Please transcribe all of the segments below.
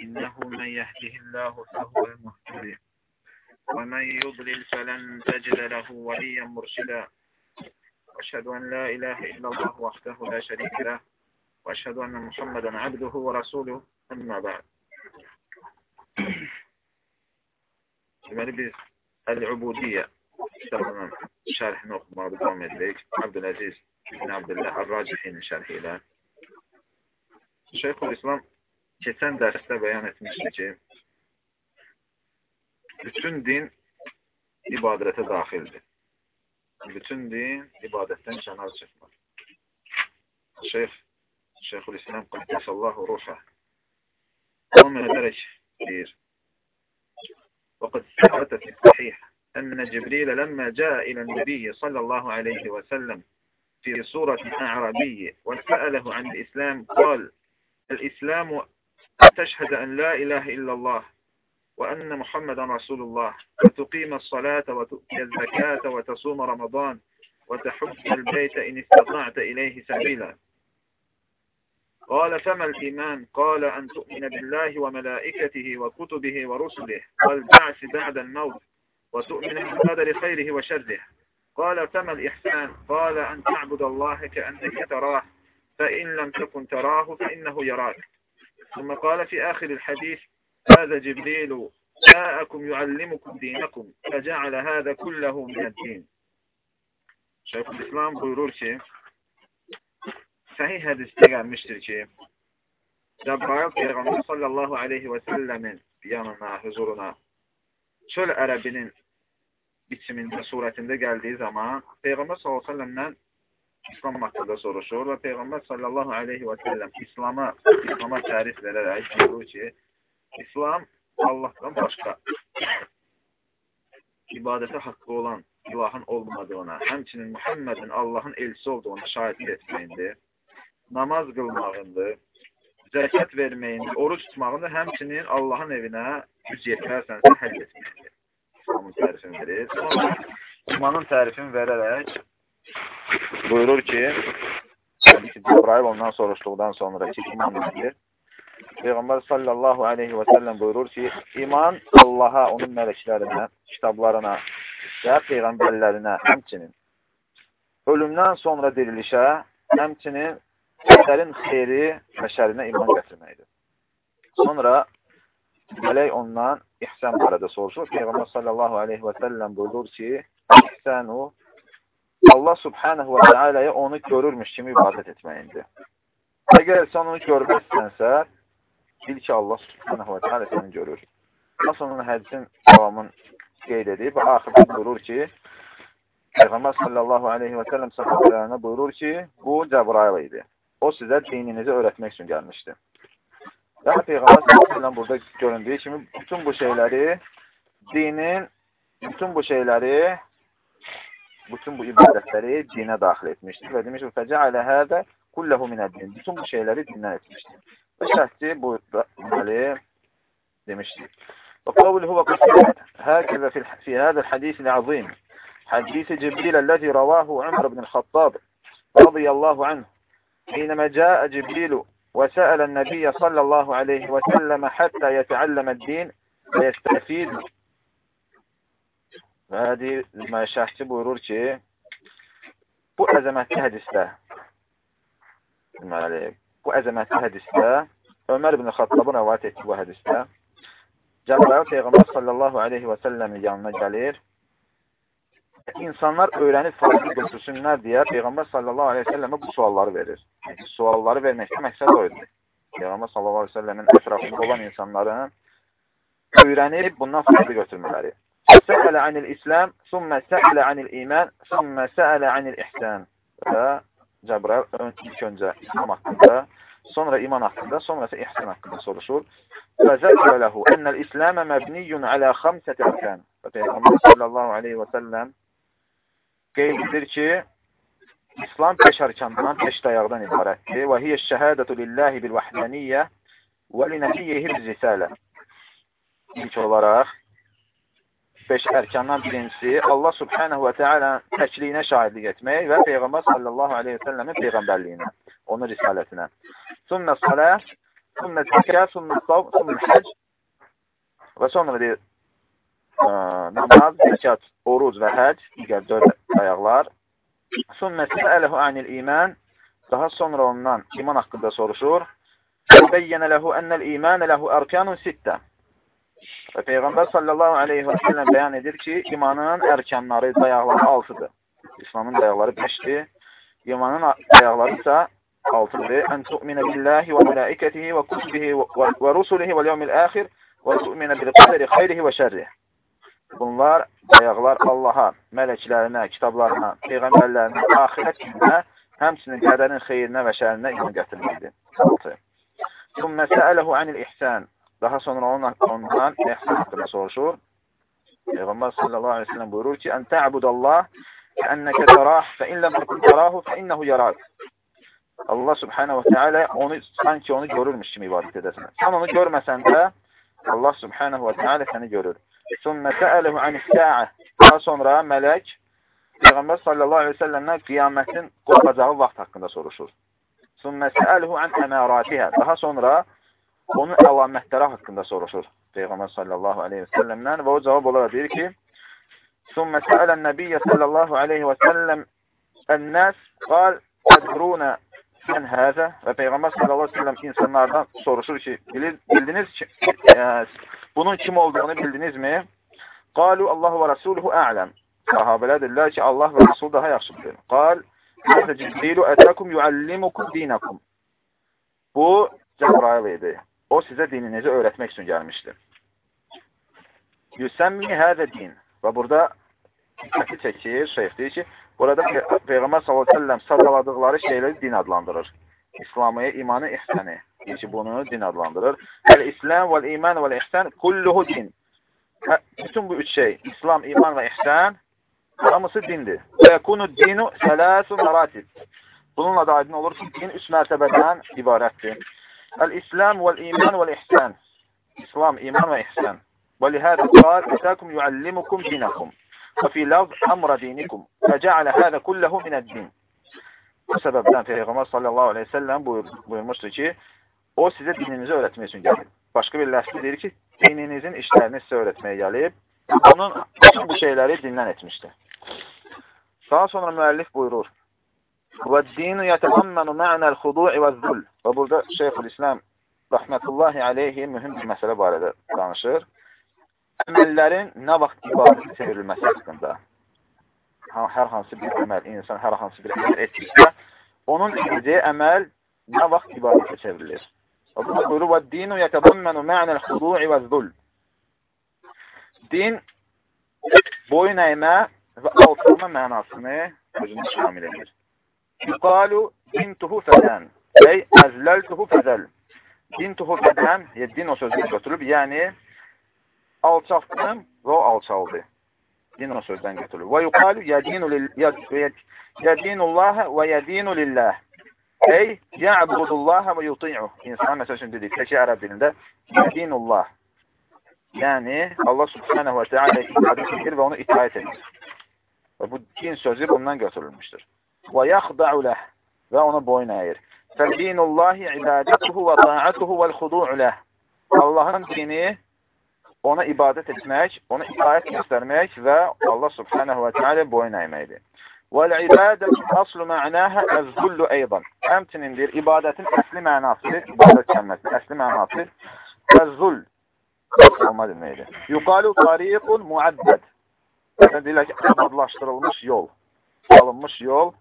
إنه من يهده الله فهو المهتدي ومن يضلل فلن تجد له وليا مرشدا وأشهد أن لا إله إلا الله وحده لا شريك له وأشهد أن محمدا عبده ورسوله أما بعد Deməli biz Əl-Ubudiyyə kitabının şərhini oxumağa davam edirik. Abdüləziz İbn Abdülləh Ər-Racihinin şərhi ilə. Şeyxul İslam keçən dərsdə bəyan etmişdi ki, bütün din ibadətə daxildir. Bütün din ibadətdən kənar çıxmır. Şeyx, Şeyxul İslam Qaddesallahu ruhə davam edərək deyir. وقد ثبت في الصحيح أن جبريل لما جاء إلى النبي صلى الله عليه وسلم في صورة أعرابي وسأله عن الإسلام قال الإسلام تشهد أن لا إله إلا الله وأن محمد رسول الله. وتقيم الصلاة وتؤتي الزكاة وتصوم رمضان وتحج البيت إن استطعت إليه سبيلا. قال فما الإيمان؟ قال أن تؤمن بالله وملائكته وكتبه ورسله والبعث بعد الموت وتؤمن بالقدر خيره وشره. قال فما الإحسان؟ قال أن تعبد الله كأنك تراه فإن لم تكن تراه فإنه يراك. ثم قال في آخر الحديث هذا جبريل جاءكم يعلمكم دينكم فجعل هذا كله من الدين. شايف الإسلام بيقول شيء صحيح هذا استيقا مشتر شيء. جبريل بيغمبر صلى الله عليه وسلم يامنا حضورنا. شل أربنين biçiminde, suretinde geldiği zaman Peygamber sallallahu aleyhi ve sellem'den İslam haqqında soruşur və Peyğəmbər sallallahu aleyhi və səlləm İslama, İslama tərif verərək buyurur ki, İslam Allahdan başqa ibadətə haqqı olan ilahın olmadığına, həmçinin Muhammedin Allahın elçisi olduğuna şahidlik etməyindir namaz qılmağındır, zəkat verməyindir, oruç tutmağındır, həmçinin Allahın evinə güc yetmərsənsə həll etməkdir. İslamın tərifini verir. Sonra imanın tərifini verərək buyurur ki, Cebrail ondan soruşduqdan sonra ki, iman nedir? Peyğəmbər sallallahu aleyhi və səlləm buyurur ki, iman Allaha, onun mələklərinə, kitablarına və peyğəmbərlərinə, həmçinin ölümdən sonra dirilişə, həmçinin Qədərin xeyri və şərinə iman gətirməkdir. Sonra mələk ondan ihsən barədə soruşur. Peyğəmbər sallallahu aleyhi və səlləm buyurur ki, ihsənu Allah subhanahu və teala'ya onu görürmüş kimi ibadət etməyindir. Əgər sən onu görməzsənsə, bil ki, Allah subhanahu və teala səni görür. Nasıl onun hədisin davamını qeyd edib və axırda buyurur ki, Peyğəmbər sallallahu aleyhi və səlləm sahabələrine buyurur ki, bu Cəbrail idi. O sizə dininizi öyrətmək üçün gəlmişdi. Və Peyğəmbər s.ə.v burada göründüyü kimi bütün bu şeyləri dinin, bütün bu şeyləri bütün bu ibadetleri dine dahil etmiştir. Ve demiştir feca'ale hâve kullehu mined-din. Bütün bu şeyleri dine etmiştir. Bu şahsi bu mali demiştir. Ve kavluhu huve kısmet hâkeze fi hâzel hadîsil azîm. Hadîsi Cibril ellezî ravâhu Umar ibn el-Hattab radıyallahu anh. حينما جاء جبريل وسأل النبي صلى الله عليه وسلم حتى يتعلم الدين ويستفيد və şəhçi buyurur ki, bu əzəmətli hədisdə, deməli, bu əzəmətli hədisdə, Ömər ibn Xattabın rəvayət etdiyi bu hədisdə, Cəbrail Peyğəmbər sallallahu aleyhi və səlləmin yanına gəlir insanlar öyrənib fayda götürsünlər deyə Peyğəmbər sallallahu aleyhi ve səlləmə bu sualları verir. Yəni, sualları verməkdə məqsəd o idi. Peyğəmbər sallallahu aleyhi ve səlləmin ətrafında olan insanların öyrənib bundan fayda götürmələri. Səələ anil İslam, sümmə səələ anil iman, sümmə səələ anil ihsan. Və Cəbrail ilk öncə İslam haqqında, sonra iman haqqında, sonra isə ihsan haqqında soruşur. Və zəkrə ləhu ennəl İslamə məbniyyun alə xamsəti ərkan. Və Peyğəmbər sallallahu aleyhi və səlləm qeyd edir ki, İslam beş arkandan, beş dayaqdan ibarətdir. Və hiyə şəhədətü lillahi bil vəhdəniyyə və li nəbiyyihi bil risalə. İlk olaraq, beş ərkandan birincisi Allah subhanahu və teala təkliyinə şahidlik etmək və Peyğəmbər sallallahu aleyhi və səlləmin peyğəmbərliyinə, onun risalətinə. Sünnə salə sünnə zəkə, sünnə sav, sünnə həc və sonra deyir, ə, namaz, zəkat, oruc və həc, digər dörd ayaqlar. Sünnə səələhu anil iman, daha sonra ondan iman haqqında soruşur. Bəyyənə ləhu ennəl imanə ləhu ərkanun sittə. Və Peyğəmbər sallallahu aleyhi və səlləm bəyan edir ki, imanın ərkanları, dayaqları altıdır. İslamın dayaqları beşdir. İmanın dayaqları isə altıdır. Ən tu'minə billahi və mələikətihi və kutubihi və rusulihi və yevmil əxir və tu'minə bil qədəri xeyrihi və şərrihi. Bunlar dayaqlar Allaha, mələklərinə, kitablarına, peyğəmbərlərinə, axirət gününə, həmçinin qədərin xeyrinə və şərinə iman gətirməkdir. 6. Sümmə səələhu anil ihsan. Daha sonra ondan, ondan ihsan haqqında soruşur. Peyğəmbər sallallahu aleyhi ve sellem buyurur ki, Ən tə'budallah kəənnəkə tərah fə in ləm təkun tərahu fə innəhu yarak. Allah subhanahu wa ta'ala onu sanki onu görürmüş kimi ibadət edəsən. Sən onu görməsən də Allah subhanahu wa ta'ala səni görür. Sümmə səələhu anis-sə'ə. Daha sonra mələk Peyğəmbər sallallahu əleyhi və səlləmdən qiyamətin qopacağı vaxt haqqında soruşur. Sümmə səələhu an əməratiha. Daha sonra onun əlamətləri haqqında soruşur. Peyğəmbər sallallahu əleyhi və səlləmdən və o cavab olaraq deyir ki: "Sümmə səələn nabiyyə sallallahu əleyhi və səlləm ən-nas qal tədruna mən həzə və Peyğəmbər sallallahu əleyhi və səlləm insanlardan soruşur ki, bilir, bildiniz ki, e, bunun kim olduğunu bildinizmi? Qalu Allahu və Rasuluhu a'lam. Sahabələr dedilər ki, Allah və Rasul daha yaxşı bilir. Qal, Həzə Cibrilu ətəkum yuallimukum dinakum. Bu, Cəbrail idi. O, sizə dininizi öyrətmək üçün gəlmişdir. Yüsəmmi həzə din. Və burada diqqəti çəkir, şeyh deyir ki, burada Peyğəmbər s.ə.v sadaladıqları şeyləri din adlandırır. İslamı, imanı, ihsəni. Deyir ki, bunu din adlandırır. Əl-İslam vəl-iman vəl-ihsan kulluhu din. Hə, bütün bu üç şey, İslam, iman və ihsan Hamısı dindir. Və yakunu dinu sələsun məratib. Bununla da aydın olur ki, din üç mərtəbədən ibarətdir. El-İslam vəl-iman vəl-ihsan. İslam, iman və ihsan. Və lihədə qal, ətəkum yuallimukum dinakum. Və fi lavz əmra dinikum. Və cəalə hədə kulləhu minəd-din. Bu səbəbdən Peyğəmbər sallallahu aleyhi ve sellem buyur, buyurmuşdur ki, o sizə dininizi öyrətmək üçün gəlib. Başqa bir ləhsli deyir ki, dininizin işlərini sizə öyrətməyə gəlib. Onun bütün bu şeyləri dindən etmişdir. Daha sonra müəllif buyurur. Və dinu yətəməmmənu mə'nəl xudu'i və burada Şeyxülislam rəhmətullahi aleyhi mühüm bir məsələ barədə danışır. Əməllərin nə vaxt ibadət çevrilməsi haqqında. Hər hansı bir əməl, insan hər hansı bir əməl etdiksə, onun edəcəyi əməl nə vaxt ibadətə çevrilir. Və burada buyurur, yətəbəmmənu mə'nəl xudu'i və zul. Din boyun əymə və alçalma mənasını özündə şamil edir. Yuqalu dintuhu fədən ey əzləltuhu fəzəl. Dintuhu fədən, din o sözünü götürüb, yəni alçaltdım və o alçaldı. Din o sözdən götürülür. Və yuqalu yədinullaha və yədinu lillah. Ey ya'budullaha və yuti'u. İnsan məsəl üçün dedik, təkə ərəb dilində yədinullah. Yəni Allah subhanahu və teala ibadət edir və onu itaət edir. Və bu din sözü bundan götürülmüşdür. Və yaxda'u ləh və ona boyun əyir. Fədinullahi ibadətuhu və ta'atuhu vəl-xudu'u ləh. Allahın dini ona ibadət etmək, ona itaət göstərmək və Allah subhanahu və teala boyun əyməkdir. Vəl-ibadətu aslu mənəha əz-zullu eydan. Həmçinindir, ibadətin əsli mənası, ibadət kəlməsi, əsli mənası əz-zull, olma deməkdir. Yuqalu tariqun muəddəd. Məsələn, deyirlər ki, abadlaşdırılmış yol, alınmış yol.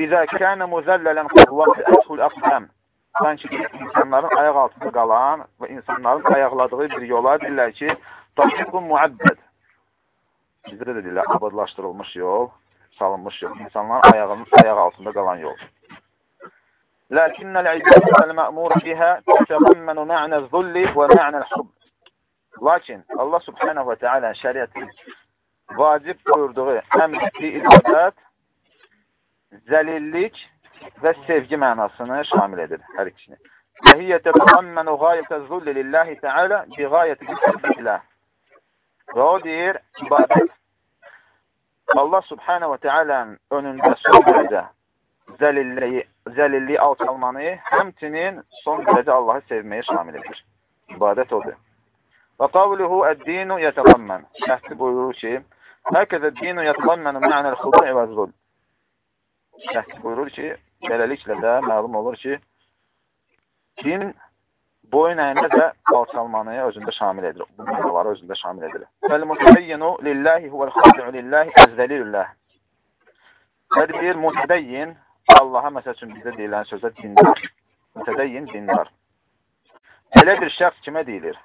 İzə kənə müzəllələn qovvaqı əshul əqdəm. Sanki insanların ayaq altında qalan və insanların ayaqladığı bir yola deyirlər ki, tariqun muəbbəd. Bizdə də deyirlər, abadlaşdırılmış yol, salınmış yol. İnsanların ayağının ayaq altında qalan yol. İbadətəl mə'mur bihə təzəmməni mə'nə zulli və mə'nəl hub. Lakin Allah subhanahu və teala şəriətin vacib buyurduğu əmr etdiyi ibadət zəlillik və sevgi mənasını şamil edir hər ikisini. Və hiyə təbəmməni qayətə zulli lillahi teala bi qayəti bisəbətilə. Və o deyir, ibadət Allah subhanə və teala'nın önündə son dərəcə zəlilliyi, zəlilliyi alçalmanı, həmçinin son dərəcə Allahı sevməyə şamil edir. İbadət odur. Və qavluhu əd-dinu yətəqammən. Şəhsi buyurur ki, Həkəzə dinu yətəqamməni mənəl xudu'i və zul. Şəhsi buyurur ki, beləliklə də məlum olur ki, din boyun əynə və alçalmanı özündə şamil edir. Bu mənaları özündə şamil edir. Fəl-mutəbəyyinu lillahi huvəl-xadi'u lillahi əzzəlilullah. Tədbir mutədəyyin Allaha məsəl üçün bizdə deyilən sözə dindar. Mutədəyyin dindar. Belə bir şəxs kimə deyilir?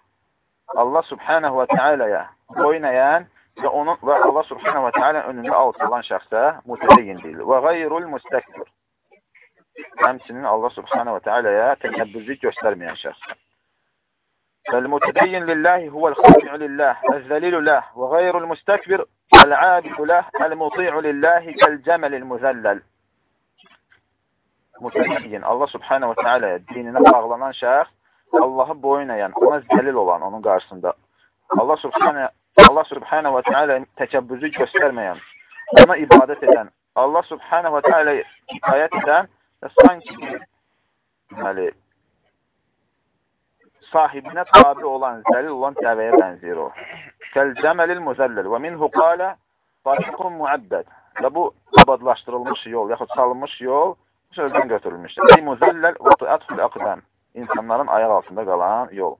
Allah subhanahu və teala'ya boyun əyən və onun və Allah subhanahu və teala önündə alçalan şəxsə mutədeyyin deyilir. Və qayrul mustakbir. Həmçinin Allah subhanahu və teala'ya təkəbbürlük göstərməyən şəxs. فالمتدين لله هو الخاضع لله الذليل له وغير المستكبر العابد له المطيع لله كالجمل المذلل Mütədeyyin Allah subhanahu və teala dininə bağlanan şəxs Allahı boyun əyən, ona zəlil olan onun qarşısında. Allah subhanahu Allah subhanahu və teala təkəbbürlü göstərməyən, ona ibadət edən, Allah subhanahu və teala itayət edən və sanki deməli sahibinə tabi olan, zəlil olan dəvəyə bənzəyir o. Kəl-cəməlil müzəllil və minhu qalə tariqun muəbbəd. Və bu abadlaşdırılmış yol, yaxud salınmış yol sözdən götürülmüşdür. Ey müzəlləl və tuətfül əqdən insanların ayaq altında qalan yol.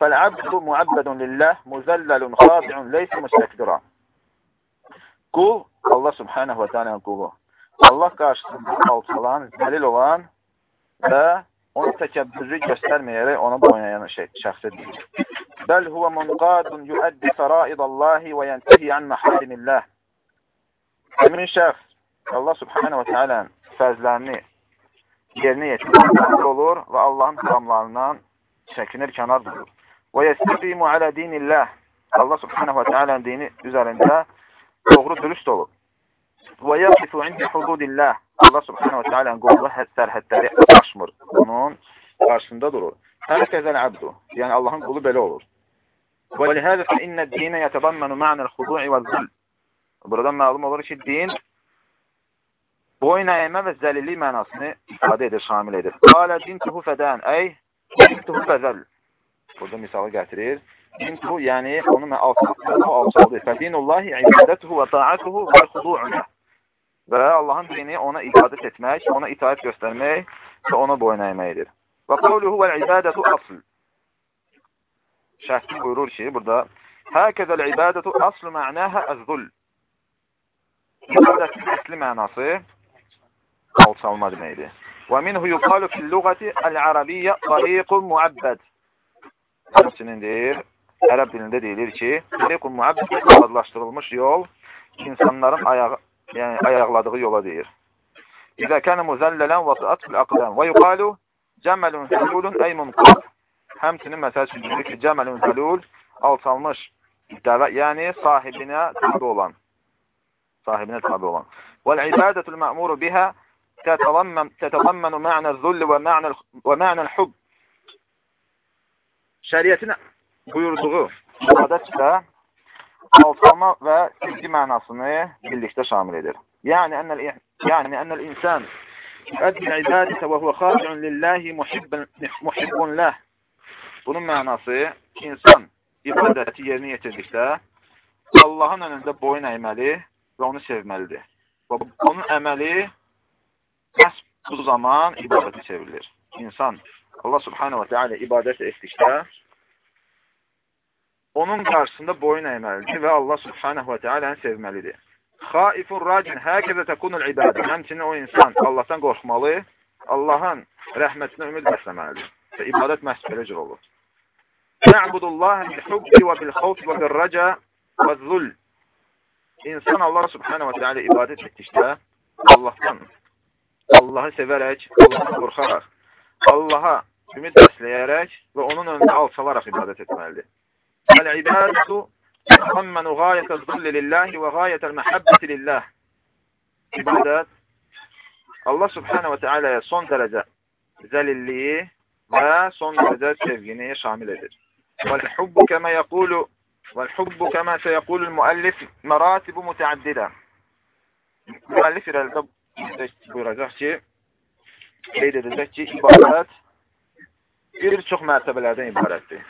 Fəl-abdu muəbbədun lillah, muzəlləlun xadi'un leysə müstəkbira. Qul, Allah subhanahu və teala qulu. Allah qarşısında alçalan, zəlil olan və onu təkəbbürlü göstərməyərək ona boynayan şey, şəxsə deyilir. Bəl huvə munqadun yuəddi fəraidallahi və yəntihi ən məhərimillah. Həmin şəxs Allah subhanahu və teala fəzlərini yerinə yetirmək olur və Allahın haramlarından çəkinir, kənar durur. Və yəstəqimu alə dinillah. Allah subhanahu və teala'nın dini üzərində doğru dürüst olur. Və yəqifu indi hududillah. Allah subhanahu və teala'nın qoyduğu sərhədləri aşmır. Onun qarşısında durur. Hər kəzəl abdu. Yəni Allahın qulu belə olur. Və lihəzə fə innə dinə yətəbəmməni ma'nəl xudu'i və zül. Buradan məlum olur ki, din boyun əymə və zəlillik mənasını ifadə edir, şamil edir. Qalə dintuhu fədən, əy, dintuhu fəzəl. Burada misalı gətirir. Dintuhu, yəni onun alçaldır, o alçaldır. Fədinullahi ibadətuhu və taatuhu və xudu'una. Və Allahın dini ona ibadət etmək, ona itaət göstərmək və ona boyun əyməkdir. Və qavluhu və ibadətu asl. Şəhsi buyurur ki, burada Həkəzəl ibadətu aslu mənəhə əz-zul. İbadətin əsli mənası alçalma deməkdir. Və minhu yuqalu fil-lugati el-arabiyyə tariqun muəbbəd. Həmçinin deyir, ərəb dilində deyilir ki, tariqun muəbbəd adlaşdırılmış yol insanların ayağı, yəni ayaqladığı yola deyir. İzə kənə müzəllələn və sıat fil-aqdəm və yuqalu cəməlun zəlulun ey munqad. Həmçinin məsəl üçün deyilir ki, cəməlun zəlul alçalmış dəvə, yəni sahibinə tabi olan. Sahibinə tabi olan. Vəl-ibadətul mə'muru bihə تتضمن تتضمن معنى الذل ومعنى ومعنى الحب şəriətin buyurduğu ibadət isə alçalma və sevgi mənasını birlikdə şamil edir. Yəni ənəl yəni ənəl insan yu'addi ibadətə və huve xadi'un lillahi muhibbun muhibbun lah. Bunun mənası insan ibadəti yerinə yetirdikdə Allahın önündə boyun əyməli və onu sevməlidir. Və onun əməli Məhz bu zaman ibadətə çevrilir. İnsan Allah subhanahu wa ta'ala ibadət etdikdə onun qarşısında boyun əyməlidir və Allah subhanahu wa ta'ala'nı sevməlidir. Xaifun racin həkəzə təkunul ibadə. Həmçinin o insan Allahdan qorxmalı, Allahın rəhmətinə ümid bəsləməlidir. Və ibadət məhz belə cür olur. Ya'budullaha bil-hubbi və bil-xawfi və bil-raca və zul. İnsan Allah subhanahu wa ta'ala ibadət etdikdə Allahdan Allahı sevərək, Allahı qorxaraq, Allaha ümid bəsləyərək və onun önündə alçalaraq ibadət etməlidir. Əl-ibadətu təxəmməni qayətəl zulli lillahi və qayətəl məhəbbəti lillah. İbadət Allah subhanə və teala'ya son dərəcə zəlilliyi və son dərəcə sevgini şamil edir. Vəl-hubbu kəmə yəqulu vəl-hubbu kəmə səyəqulu müəllif məratibu mütəaddidə. Müəllif irəlidə buyuracaq ki, qeyd edəcək ki, ibadət bir çox mərtəbələrdən ibarətdir.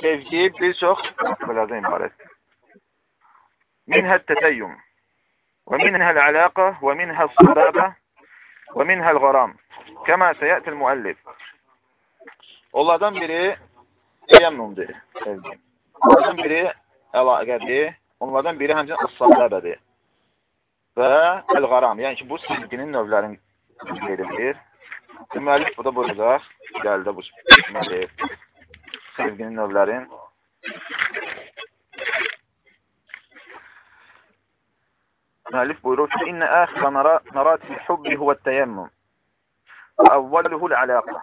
Sevgi bir çox mərtəbələrdən ibarətdir. Minhə tətəyyum və minhə l-ələqə və minhə s-səbəbə və minhə l-qaram kəmə səyətil müəllif. Onlardan biri təyəmmümdür, sevgi. Onlardan biri əlaqədir, onlardan biri həmçinin as-səbəbədir və əl-qaram, yəni ki, bu sevginin növlərini verilir. Müəllif bu da buyuracaq, gəldi bu deməli, sevginin növlərin. Müəllif buyurur ki, İnnə əxirə məratil hubbi huvət təyəmmüm və əvvəluhu l-ələqə.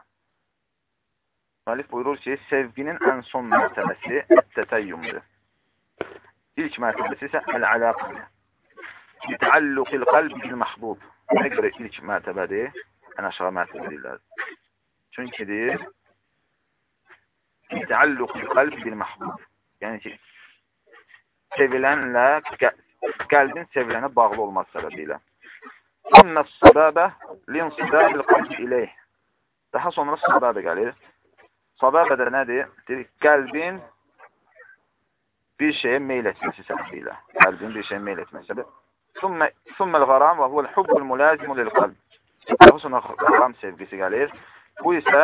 Müəllif buyurur ki, sevginin ən son mərtəbəsi ət-tətəyyümdür. İlk mərtəbəsi isə əl-ələqədir. Təalluqil qalbi bil mahbub. Nə görə ilk mərtəbədir? ən aşağı məhsul edirlər. Çünki deyir, təalluqul qalb bil məhbub. Yəni ki, sevilənlə, qəlbin sevilənə bağlı olması səbəbilə. Əmmə səbəbə linsidabil qalb iləyh. Daha sonra səbəbə gəlir. Səbəbə də nədir? Deyir, qəlbin bir şeyə meyl etməsi səbəbilə. Qəlbin bir şeyə meyl etməsi səbəbilə. Sümmə l-qaram və huvəl-hubbul mülazimul lil-qalb. Daha sonra qaram sevgisi gəlir. Bu isə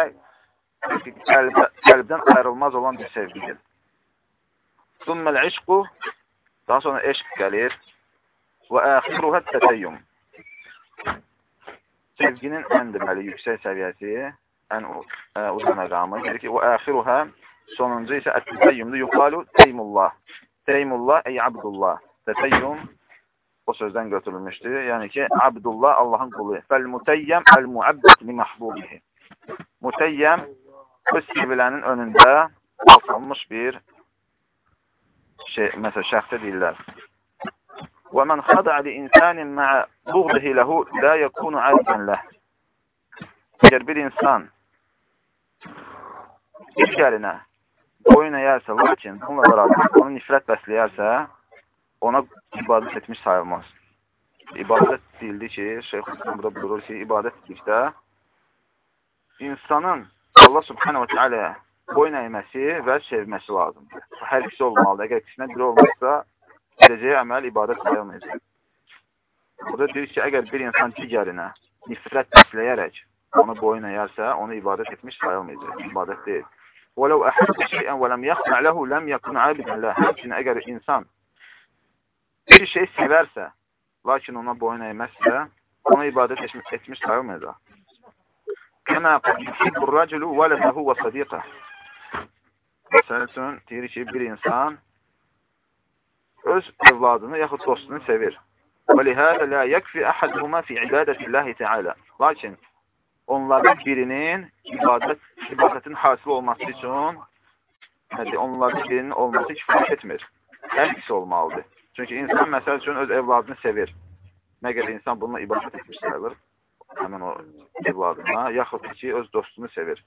qəlb, qəlbdən ayrılmaz olan bir sevgidir. Thumma al-ishqu daha sonra eşq gəlir. Və axiruha təteyyum. Sevginin ən deməli yüksək səviyyəsi, ən ə, uzun məqamı deyir ki, və axiruha sonuncu isə ət-təteyyumdur. Yuqalu teymullah. Teymullah ey abdullah. Təteyyum o sözdən götürülmüşdür. Yəni ki, Abdullah Allahın qulu. Fəl-mutəyyəm əl-muəbbət li məhbubihi. Mutəyyəm öz sevilənin önündə asılmış bir şey, məsəl şəxsə deyirlər. Və mən xada'a li insanin ma'a buğdihi lehu la yakunu abdan leh. Əgər bir insan digərinə boyun əyərsə, lakin bununla beraber onu nifrət bəsləyərsə, ona ibadət etmiş sayılmaz. İbadət deyildi ki, Şeyx Hüseyin burada buyurur ki, ibadət dedikdə insanın Allah subhanahu wa ta'ala boyun əyməsi və sevməsi lazımdır. Hər ikisi olmalıdır. Əgər ikisinə biri olmazsa, edəcəyi əməl ibadət sayılmayacaq. Burada deyir ki, əgər bir insan digərinə nifrət bəsləyərək onu boyun əyərsə, onu ibadət etmiş sayılmayacaq. İbadət deyil. وَلَوْ أَحَدَ شَيْئًا وَلَمْ يَخْنَعْ لَهُ لَمْ يَكُنْ عَابِدًا لَهُ Həmçinin əgər insan bir şey sevərsə, lakin ona boyun əyməzsə, ona ibadət etmiş, etmiş sayılmayacaq. Kəmə yuhibbur raculu vələbəhu və sadiqə. Məsəl üçün, deyir ki, bir insan öz evladını yaxud dostunu sevir. Və lihədə lə yəkfi əhədhuma fi ibadətilləhi tealə. Lakin onlardan birinin ibadət, ibadətin hasil olması üçün nədir, onlardan birinin olması kifayət etmir. Hər ikisi olmalıdır. Çünki insan məsəl üçün öz evladını sevir. Məgər insan bununla ibadət etmiş sayılır, həmin o evladına, yaxud ki, öz dostunu sevir.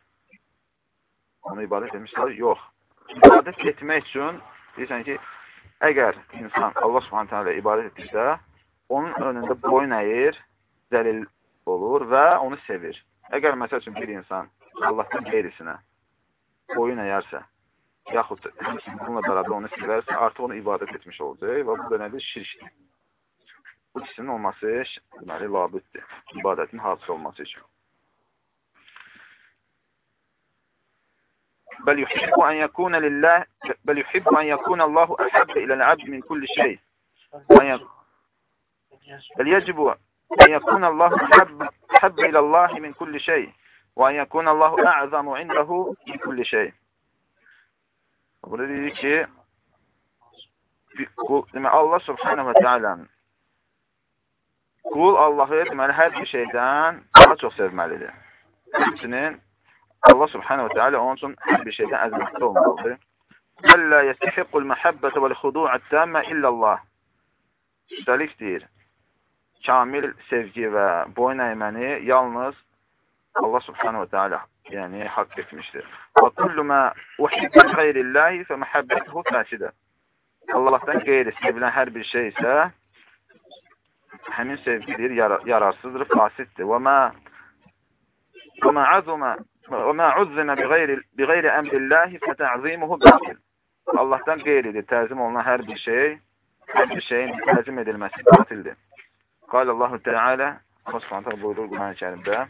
Onu ibadət etmiş sayılır, yox. İbadət etmək üçün, deyirsən ki, əgər insan Allah subhanətə ilə ibadət etdirsə, onun önündə boyun əyir, zəlil olur və onu sevir. Əgər məsəl üçün bir insan Allahdan qeyrisinə boyun əyərsə, yaxud bununla bərabər onu sevərsə, artıq onu ibadət etmiş olacaq və bu da nədir? Şirkdir. Bu ikisinin olması, deməli, labiddir. İbadətin hasil olması üçün. بل يحب أن يكون لله بل يحب أن يكون الله أحب إلى العبد من كل شيء بل يجب أن يكون الله أحب, أحب إلى الله من كل شيء وأن يكون الله أعظم عنده من كل شيء Burada deyir ki, qul, demək, Allah subhanahu və teala'nın qul Allahı deməli, hər bir şeydən daha çox sevməlidir. Həmçinin Allah subhanahu və teala onun üçün hər bir şeydən əzmətli olmalıdır. Əllə yəstəhiqqul məhəbbətə vəl-xudu'ət təmmə illəllah. Üstəlik deyir, kamil sevgi və boyun əyməni yalnız Allah subhanahu və teala yəni haqq etmişdir. Və kullu mə uhibbə qeyrillahi fə məhəbbətuhu fəsidə. Allahdan qeyri sevilən hər bir şey isə həmin sevgidir, yar yararsızdır, fasiddir. Və mə və mə azuma və mə uzzimə bi qeyri bi qeyri əmrillahi fətəzimuhu batil. Allahdan qeyridir, təzim olunan hər bir şey, hər bir şeyin təzim edilməsi batildir. Qala Allahu Teala Allah Subhanahu buyurur Quran-ı Kərimdə: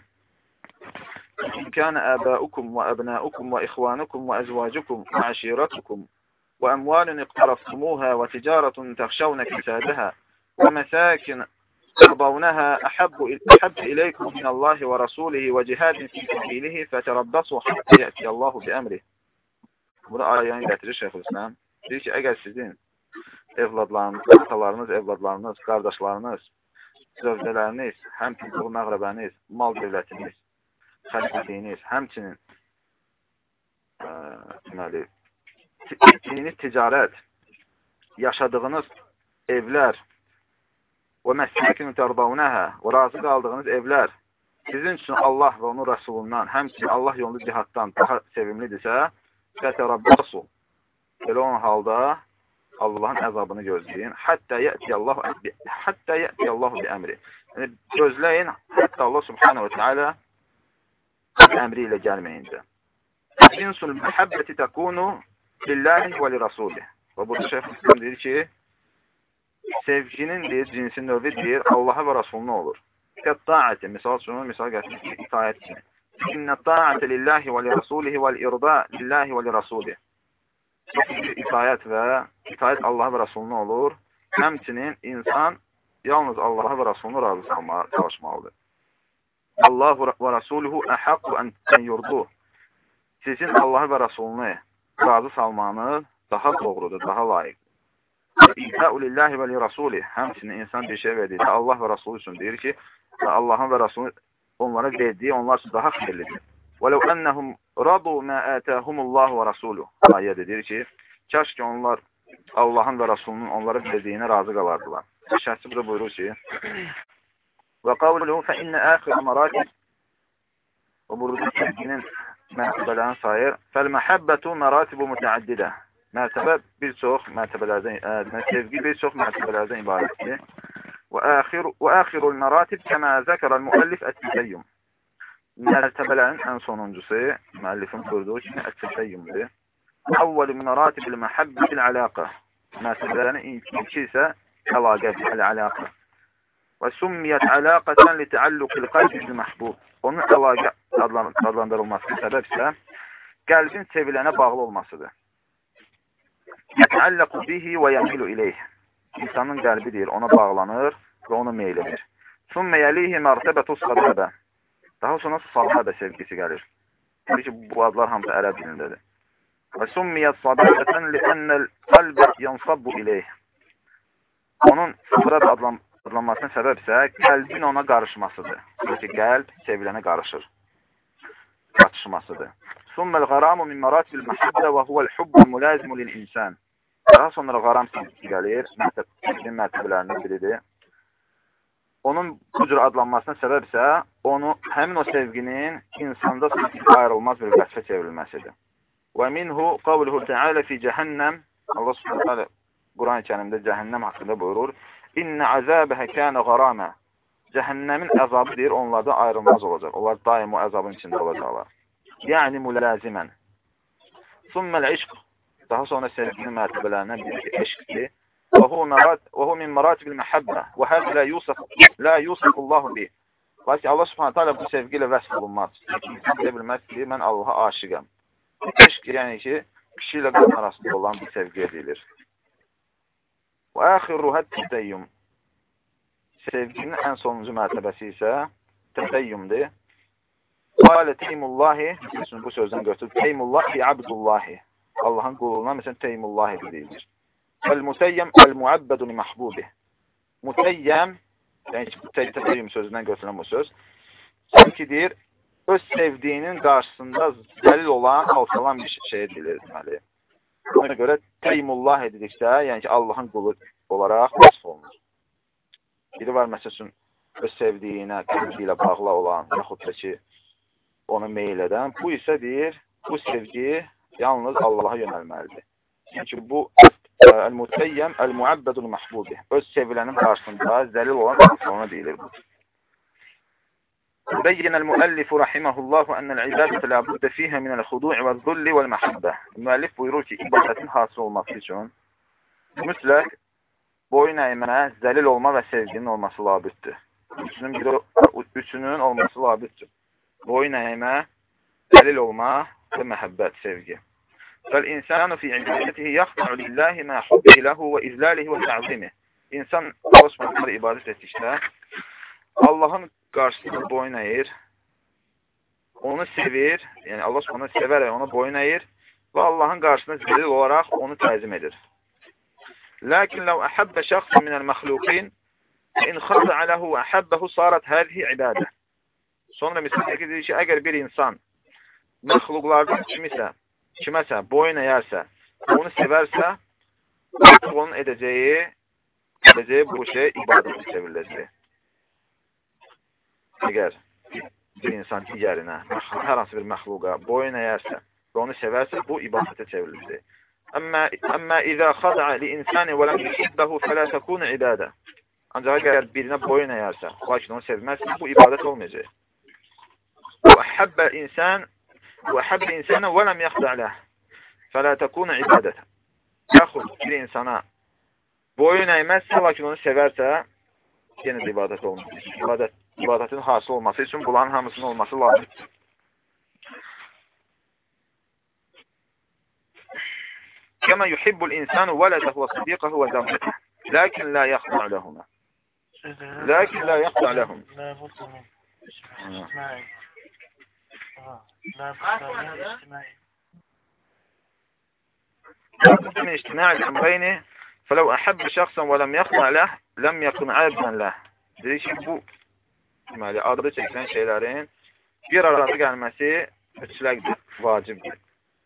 إن كان آباؤكم وأبناؤكم وإخوانكم وأزواجكم وعشيرتكم وأموال اقترفتموها وتجارة تخشون كسادها ومساكن ترضونها أحب, أحب إليكم من الله ورسوله وجهاد في سبيله فتربصوا حتى يأتي الله بأمره Bu da ayənin gətirir Şeyx Hüsnəm. Deyir ki, əgər sizin evladlarınız, atalarınız, evladlarınız, qardaşlarınız, zövdələriniz, həmçinin məğrəbəniz, mal dövlətiniz xəlifəliyiniz, həmçinin ə, deməli, dini ticarət, yaşadığınız evlər, və məsəkin tərdavnəhə və razı qaldığınız evlər sizin üçün Allah və onun rəsulundan, həmçinin Allah yolunda cihaddan daha sevimlidirsə, fətərabbasu. Belə olan halda Allahın əzabını gözləyin. Hətta yəti Allah hətta yəti Allah bi əmri. Yəni gözləyin hətta Allah subhanahu və taala əmri ilə gəlməyincə. Cinsul muhabbəti takunu lillahi və li rasulih. Və burada Şeyx İslam deyir ki, sevginin deyir, cinsi növü deyir, Allaha və Rasuluna olur. Qəttaəti, misal üçün, misal gətirir, itaət kimi. İnnə ta'ətə lillahi və li rasulihi və l-irda lillahi və li rasulih. İtayət və itayət Allah və Rasuluna olur. Həmçinin insan yalnız Allaha və Rasulunu razı salmağa çalışmalıdır. Allah və Rasuluhu əhəqqu ən yurdu. Sizin Allahı və Rasulunu razı salmanız daha doğrudur, daha layiqdir. İzâ'u lillahi və li rasulih. Həmçinin insan bir şey verdikdə Allah və Rasulü üçün deyir ki, Allahın və Rasulun onlara verdiyi onlar üçün daha xeyirlidir. وَلَوْ أَنَّهُمْ رَضُوا مَا آتَاهُمُ اللّٰهُ وَرَسُولُهُ Ayədə deyir ki, kaş ki onlar Allahın və Rasulunun onlara verdiyinə razı qalardılar. Şəhsi burada buyurur ki, وقوله فإن آخر أمرات وبرد الجنين ما تبلا صاير فالمحبة مراتب متعددة. ما تبلا بيسوخ ما تبلا زين آه ما بسوخ ما تبلا زين وآخر وآخر المراتب كما ذكر المؤلف التسيم ما تبلا أن صنونجسي مؤلف فردوش التسيم به أول مراتب المحبة العلاقة. ما تبلا إن كيسة علاقة العلاقة. Və summiyyət əlaqətən li təalluqil qalbi bil məhbub. Onun əlaqə adlandırılması səbəb isə qəlbin sevilənə bağlı olmasıdır. Yətəəlləqu bihi və yəmilu ileyh. İnsanın qəlbi deyir, ona bağlanır və ona meyl edir. Sümmə yəlihi mərtəbətu sadəbə. Daha sonra sadəbə sevgisi gəlir. Deyir ki, bu adlar hamısı ərəb dilindədir. Və summiyyət sadəbətən liənnəl qalbə yansabbu ileyh. Onun sadəb adlan adlanmasının səbəb isə qəlbin ona qarışmasıdır. Deyir ki, qəlb sevilənə qarışır. Qatışmasıdır. Summəl qaramu min məratibil məhəbdə və huvəl hubbul mülazimu lil insan. Daha sonra qaram sevgisi gəlir, mərtəbənin mərtəbələrindən biridir. Onun bu cür adlanmasına səbəb isə onu, həmin o sevginin insanda ayrılmaz bir vəsfə çevrilməsidir. Və minhu qavluhu təalə fi cəhənnəm Allah subhanə Quran-ı kərimdə cəhənnəm haqqında buyurur. İnnə əzəbəhə kənə qaramə Cəhənnəmin əzabı deyir, onlarda ayrılmaz olacaq. Onlar daim o əzabın içində olacaqlar. Yəni mülazimən. Summəl işq daha sonra sevginin mərtəbələrindən biri eşqdir. Mərat və hu min maratibil məhəbbə və hədə la yusaf la yusafullahu bi. Lakin Allah Subhanahu taala bu sevgi ilə vəsf olunmaz. İnsan deyə bilməz ki, mən Allaha aşiqəm. Eşq yəni ki, kişi ilə qadın arasında olan bir sevgi edilir. Və axiru həd-təyyum. Sevginin ən sonuncu mərtəbəsi isə təyyumdur. Qalə teymullahi, bu sözdən götürüb, teymullahi abdullahi. Allahın quluna məsələn Teymullah edilir. Əl-Museyyəm əl-Muəbbədu li məhbubih. Museyyəm, yəni ki, təyyüm sözündən götürülən bu söz, sanki deyir, öz sevdiyinin qarşısında dəlil olan, alçalan bir şey edilir, deməli. Ona görə Teymullah edildikdə, yəni ki, Allahın qulu olaraq vəsf olunur. Biri var, məsəl üçün, öz sevdiyinə, qəlbi ilə bağlı olan, yaxud da ki, onu meyil edən. Bu isə deyir, bu sevgi yalnız Allaha yönəlməlidir. Çünki bu el-muteyyəm el-muabbədul mahbubi. Öz sevilənin qarşısında zəlil olan ona deyilir bu. بين المؤلف رحمه الله أن العبادة لا بد فيها من الخضوع والذل والمحبة. Müəllif buyurur ki, ibadətin hasıl olması üçün mütləq boyun əymə, zəlil olma və sevginin olması labiddir. Üçünün, biri, üçünün olması labiddir. Boyun əymə, zəlil olma və məhəbbət, sevgi. فالإنسان في عبادته يخضع لله مع حبه له وإذلاله وتعظيمه. İnsan Allah Subhanahu ibadət etdikdə Allahın qarşısında boyun əyir, onu sevir, yəni Allah Subhanahu sevərək ona boyun əyir və Allahın qarşısında zəlil olaraq onu təzim edir. Lakin law ahabba şəxsən minəl məxluqin in xada'a lahu və ahabbahu sarat hadihi ibadə. Sonra misal deyir ki, əgər bir insan məxluqlardan kimisə kiməsə boyun əyərsə, onu sevərsə, onun edəcəyi, edəcəyi bu şey ibadət çevriləcək əgər bir insan digərinə, hər hansı bir məxluqa boyun əyərsə və onu sevərsə, bu ibadətə çevrilir. Əmmə, əmmə izə xada'a li insani və ləm yuhibbəhu fələ təkunu ibadə. Ancaq əgər birinə boyun əyərsə, lakin onu sevməzsə, bu ibadət olmayacaq. Və həbbə insan və həbbə insana və ləm yaxda'a ləh fələ təkunu ibadətə. Yaxud bir insana boyun əyməzsə, lakin onu sevərsə, yenə də ibadət olmayacaq. İbadət ibadətin hasıl olması üçün bunların hamısının olması lazımdır. كما يحب الإنسان ولده وصديقه وزوجته لكن لا يخضع لهما لكن لا يخضع لهم لابد من اجتماع الأمرين فلو أحب شخصا ولم يخضع له لم يكن عبدا له ki, bu deməli, adı çəkilən şeylərin bir arada gəlməsi mütləqdir, vacibdir.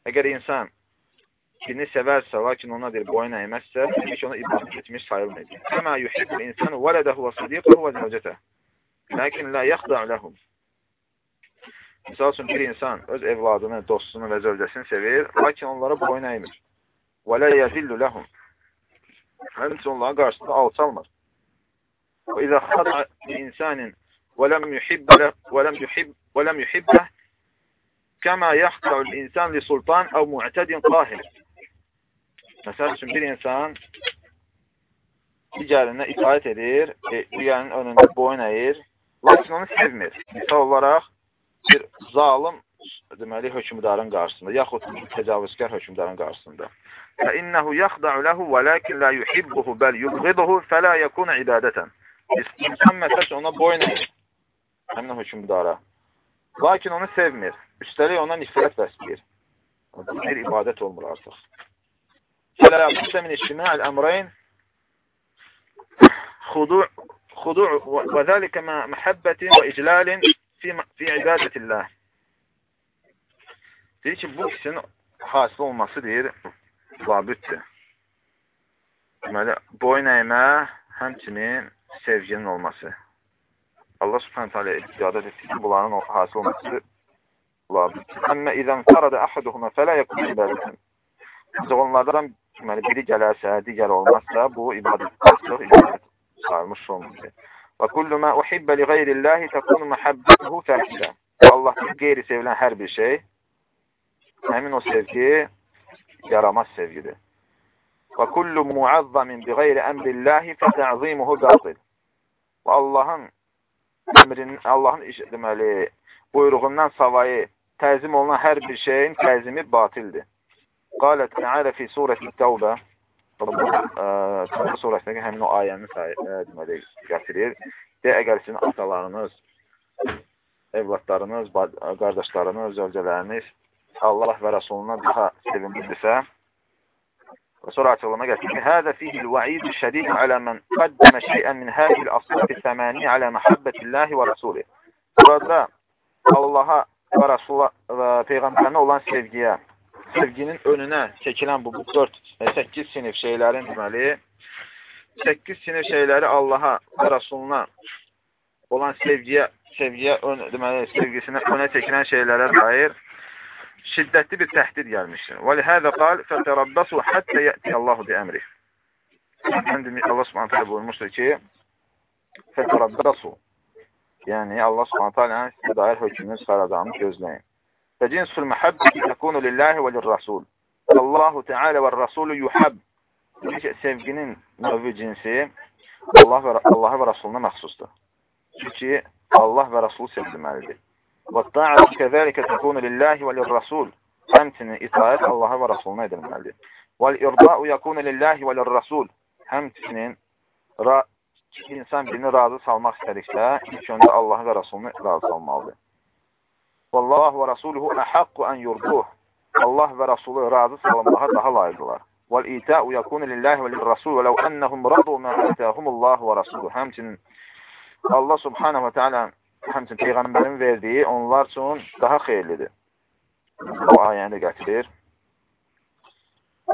Əgər insan birini sevərsə, lakin ona deyir, boyun əyməzsə, heç onu ibadət etmiş sayılmayacaq. Kəmə yuhibbul insanu vələdəhu və sadiqəhu və zəvcətə. Lakin la yaxda' ləhum. Misal üçün, bir insan öz evladını, dostunu və zövcəsini sevir, lakin onlara boyun əymir. Və lə yəzillu ləhum. Həmçin onların qarşısında alçalmır. Və izə xada insanin və ləm yuhibbə və ləm yuhibb və ləm yuhibbə kəmə yaxda'ul insan li sultan əv mu'tədin qahir. Məsəl üçün, bir insan digərinə itaət edir, e, digərinin önündə boyun əyir, lakin onu sevmir. Misal olaraq, bir zalim deməli hökmdarın qarşısında, yaxud təcavüzkar hökmdarın qarşısında. Fə innehu yaxda'u lehu və lakin la yuhibbuhu bəl yubghiduhu fəla yekunu ibadatan. İnsan məsələn ona boyun əyir. Həmin hökmdara. Lakin onu sevmir. Üstəlik ona nifrət bəsləyir. Bir ibadət olmur artıq. Fəla yəqsə min ictima'il əmrayn xudu' və zəlikə mə məhəbbətin və iclalin fi, ibadətillah. Deyir ki, bu ikisinin hasil olması deyir, labüddür. Deməli, boyun əymə həmçinin sevginin olması. Allah subhanət hələ iqadət etdi ki, bunların hasil olması labüddür. Əmmə idən fərədə əhaduhuna fələ yəkun ibadətin. Ancaq onlardan deməli, biri gələrsə, digər olmazsa, bu ibadət, ibadət sayılmış olmayacaq. Və kullu ma uhibbə li qeyrillahi təkunu məhəbbətuhu fəsidə. Allahdan qeyri sevilən hər bir şey, həmin o sevgi yaramaz sevgidir. Və kullu muazzamin bi qeyri əmrillahi fətəzimuhu qatil. Və Allahın əmrinin, Allahın iş, deməli, buyruğundan savayı təzim olunan hər bir şeyin təzimi batildir. Qalət Teala fi surəti Təvbə Təvbə surəsindəki həmin o ayəni deməli gətirir. De, əgər sizin atalarınız, evlatlarınız, qardaşlarınız, zövcələriniz Allah və Rasulundan daha sevimlidirsə, sonra açıqlama gətirir ki, Hədə fihil vəid şədid alə mən qaddəmə şeyən min hədil aslıqı səməni alə məhəbbətilləhi və Rasulih. Burada Allaha və Rasula və Peyğəmbərinə olan sevgiyə sevginin önünə çəkilən bu 4 8 sinif şeylərin deməli 8 sinif şeyləri Allaha və Rasuluna olan sevgiyə sevgiyə ön, deməli sevgisinə önə çəkilən şeylərə dair şiddətli bir təhdid gəlmişdir. Və lihəzə qal fətərabbasu hattə yəti Allahu bi əmri. Yəni Allah Subhanahu taala buyurmuşdur ki, fətərabbasu. Yəni Allah Subhanahu taala sizə dair hökmünü çıxaracağını gözləyin. Və cinsul məhəbbəti təkunu lillahi və lirrasul. Allahu Teala və Rasulü yuhab. Sevginin növü cinsi Allah və Allaha və Rasuluna məxsusdur. Çünki Allah və Rasul sevilməlidir. والطاعة كذلك تكون لله وللرسول همتن itaat Allah'a ve Resulüne edilmelidir. Vel irda'u yakunu lillahi ve lirrasul. Hemçinin insan birini razı salmaq istədikdə ilk öndə Allah və Resulünü razı salmalıdır. Vallahu və Resuluhu əhaqqu ən yurduh. Allah və Resulü razı salmağa daha layiqdirlər. Vel ita'u yakunu lillahi ve lirrasul ve law annahum radu ma atahum Allah və Resuluhu. Hemçinin Allah subhanahu ve taala həmçinin Peyğəmbərin verdiyi onlar üçün daha xeyirlidir. Bu ayəni də gətirir.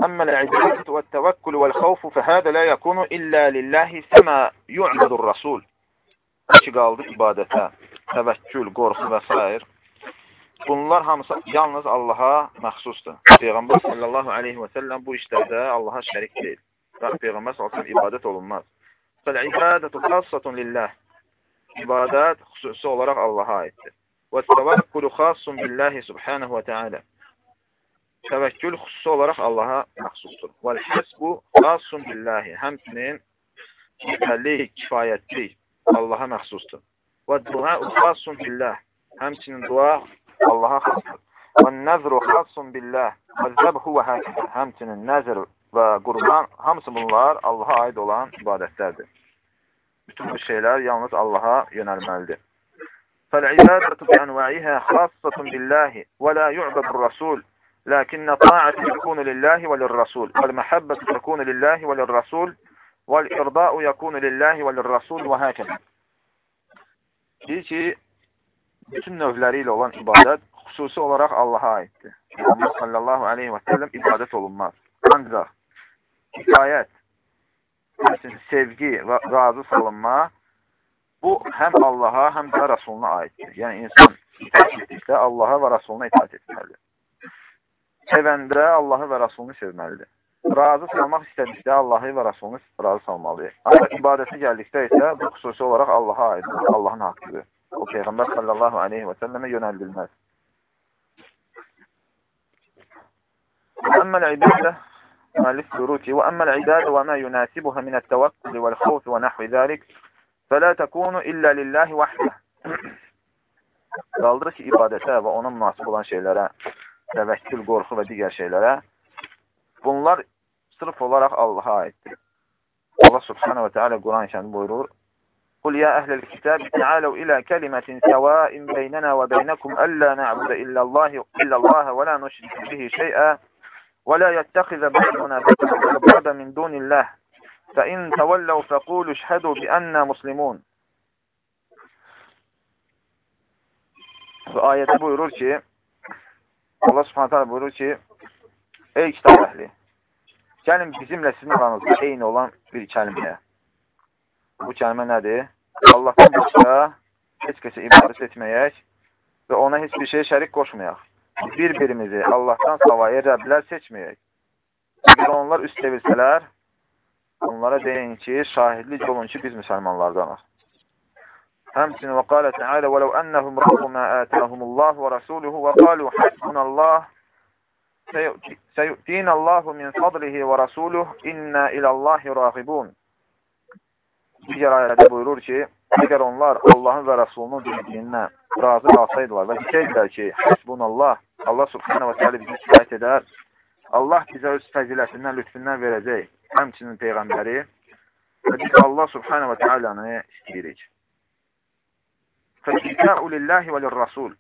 أما العبادة والتوكل والخوف فهذا لا يكون إلا لله كما يعبد الرسول. Ki qaldı ibadətə, təvəkkül, qorxu və s. Bunlar hamısı yalnız Allaha məxsusdur. Peyğəmbər sallallahu aleyhi və səlləm bu işlərdə Allaha şərik deyil. Bax, Peyğəmbər sallallahu ibadət olunmaz. Fəl-ibadətu xassatun lillah. İbadət xüsusi olaraq Allaha aiddir. Və təvəkkülü xassun billahi subhanahu və teala. Təvəkkül xüsusi olaraq Allaha məxsusdur. Vəl-həsbu xassun billahi. Həmçinin yeterlik, kifayətlik Allaha məxsusdur. Və dua'u xassun billah. Həmçinin dua Allaha xasdır. Və nəzru xassun billah. Və zəbhu və həkədə. Həmçinin nəzr və qurban, hamısı bunlar Allaha aid olan ibadətlərdir. Bütün bu şeyler yalnız Allah'a yönelmelidir. فَالْعِبَادَةُ بِاَنْوَعِهَا خَاصَّةٌ بِاللّٰهِ وَلَا يُعْبَدُ الرَّسُولُ لكن الطاعة تكون لله وللرسول والمحبة تكون لله وللرسول والإرضاء يكون لله وللرسول وهكذا. Deyir ki, bütün növləriyle olan ibadet xüsusi olarak Allah'a aittir. Allah sallallahu aleyhi ve sellem ibadet olunmaz. Ancak hidayet, həmçinin sevgi və razı salınma bu həm Allaha, həm də Rasuluna aiddir. Yəni insan tərk etdikdə Allaha və Rasuluna itaat etməlidir. Sevəndə Allahı və Rasulunu sevməlidir. Razı salmaq istədikdə Allahı və Rasulunu razı salmalıyıq. Amma ibadətə gəldikdə isə bu xüsusi olaraq Allaha aiddir, Allahın haqqıdır. O Peyğəmbər sallallahu aleyhi və səlləmə yönəldilməz. Əmməl ibadə بروتي وأما العبادة وما يناسبها من التوكل والخوف ونحو ذلك فلا تكون إلا لله وحده Qaldırır ki, ibadətə və ona münasib olan şeylərə, təvəkkül, qorxu və digər şeylərə, bunlar sırf olaraq Allaha aiddir. Allah subhanahu və teala kəndi buyurur, قل يا أهل الكتاب تعالوا إلى كلمة سواء بيننا وبينكم ألا نعبد إلا الله إلا الله ولا نشرك به شيئا ولا يتخذ بعضنا بعضا من دون الله فإن تولوا فقولوا اشهدوا بأننا مسلمون Bu ayədə buyurur ki, Allah subhanət hala buyurur ki, ey kitab əhli, gəlin bizimlə sizin aranızda eyni olan bir kəlməyə. Bu kəlmə nədir? Allahdan başqa heç kəsə ibadət etməyək və ona heç bir şey şərik qoşmayaq. bir-birimizi Allahdan savayı Rəblər seçməyək. Əgər onlar üst çevirsələr, onlara deyin ki, şahidlik olun ki, biz müsəlmanlardanıq. Həmçinin və qalə Teala: "Və ləv ennahum rəbu ma atahumullah və rasuluhu və qalu hasbunallah seyutina Allahu min fadlihi və rasuluhu inna ilallahi rağibun." Digər ayədə buyurur ki, əgər onlar Allahın və Rasulunun didindən razı qalsaydılar və desəydilər ki, Həsbunallah, Allah subhanə və təala bizi şikayət edər, Allah bizə öz fəzilətindən, lütfündən verəcək, həmçinin Peyğəmbəri və biz Allah subhanə və tealanı istəyirik. فَالْإِتَاءُ لِلَّهِ وَلِلرَّسُولِ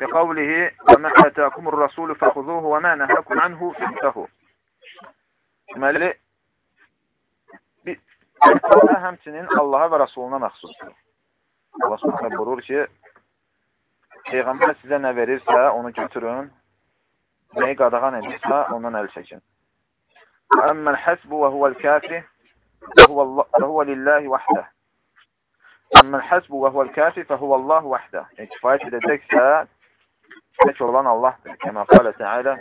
كقوله وما آتاكم الرسول فخذوه وما نهاكم عنه فانتهوا Deməli, Təqva həmçinin Allaha və Rasuluna məxsusdur. Allah Subhanahu buyurur ki, Peyğəmbər sizə nə verirsə, onu götürün. Nəyi qadağan edirsə, ondan əl çəkin. Əmməl həsbu və huvəl kafi və huvə lillahi vəhdə. Əmməl həsbu və huvəl kafi və huvəllahu vəhdə. Yəni, kifayət edəcəksə, tək olan Allahdır. Kəmə qalə Teala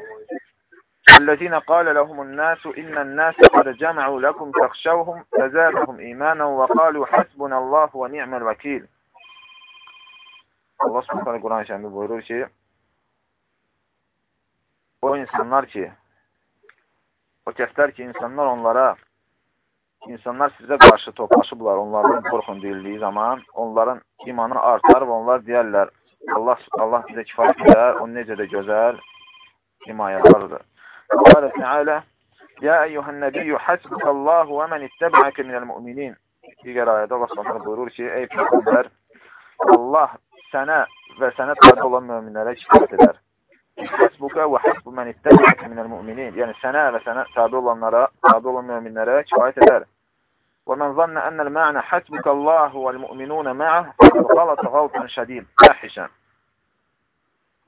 الذين قال لهم الناس إن الناس قد جمعوا لكم تخشوهم فزادهم إيمانا وقالوا حسبنا الله ونعم الوكيل Allah Subhanahu Quran-ı Kərimdə buyurur ki, o insanlar ki, o kəslər ki, insanlar onlara, insanlar sizə qarşı toplaşıblar, onlardan qorxun deyildiyi zaman, onların imanı artar və onlar deyərlər, Allah, Allah bizə kifayət edər, o necə də gözəl himayədardır. Qalə Teala, Yə eyyuhən nəbiyyü həsbukəllahu və mən ittəbəəkə minəl müminin. Digər ayədə Allah s.ə.v. buyurur ki, ey peyğəmbər, Allah sənə və sənə tabi olan möminlərə kifayət edər. Həsbuka və həsbu mən ittəbək minəl müminin. Yəni sənə və sənə tabi olanlara, tabi olan möminlərə kifayət edər. Və mən zannə ennəl mə'nə həsbuka Allahu vəl müminunə mə'əh qalata qaltan şədid, fəhişən.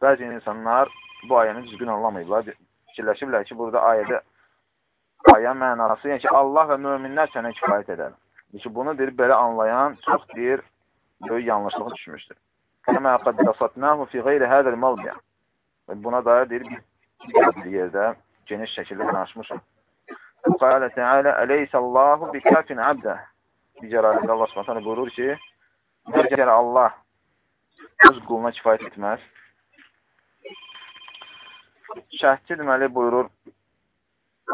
Bəzi insanlar bu ayəni düzgün anlamayıblar. Fikirləşiblər ki, burada ayədə ayə mənası, yəni ki, Allah və möminlər sənə kifayət edər. ki, bunu deyir, belə anlayan çox deyir, böyük yanlışlığa düşmüşdür. Kəmə qəd bəsatnahu fi qeyri hədəl mavdiə. Buna dair deyir, bir, bir yerdə geniş şəkildə danışmışam. Qalə Teala Əleyhissallahu bi kafin abdə. Digər ayədə Allah Subhanahu buyurur ki, əgər Allah öz quluna kifayət etməz. Şəhidçi deməli buyurur: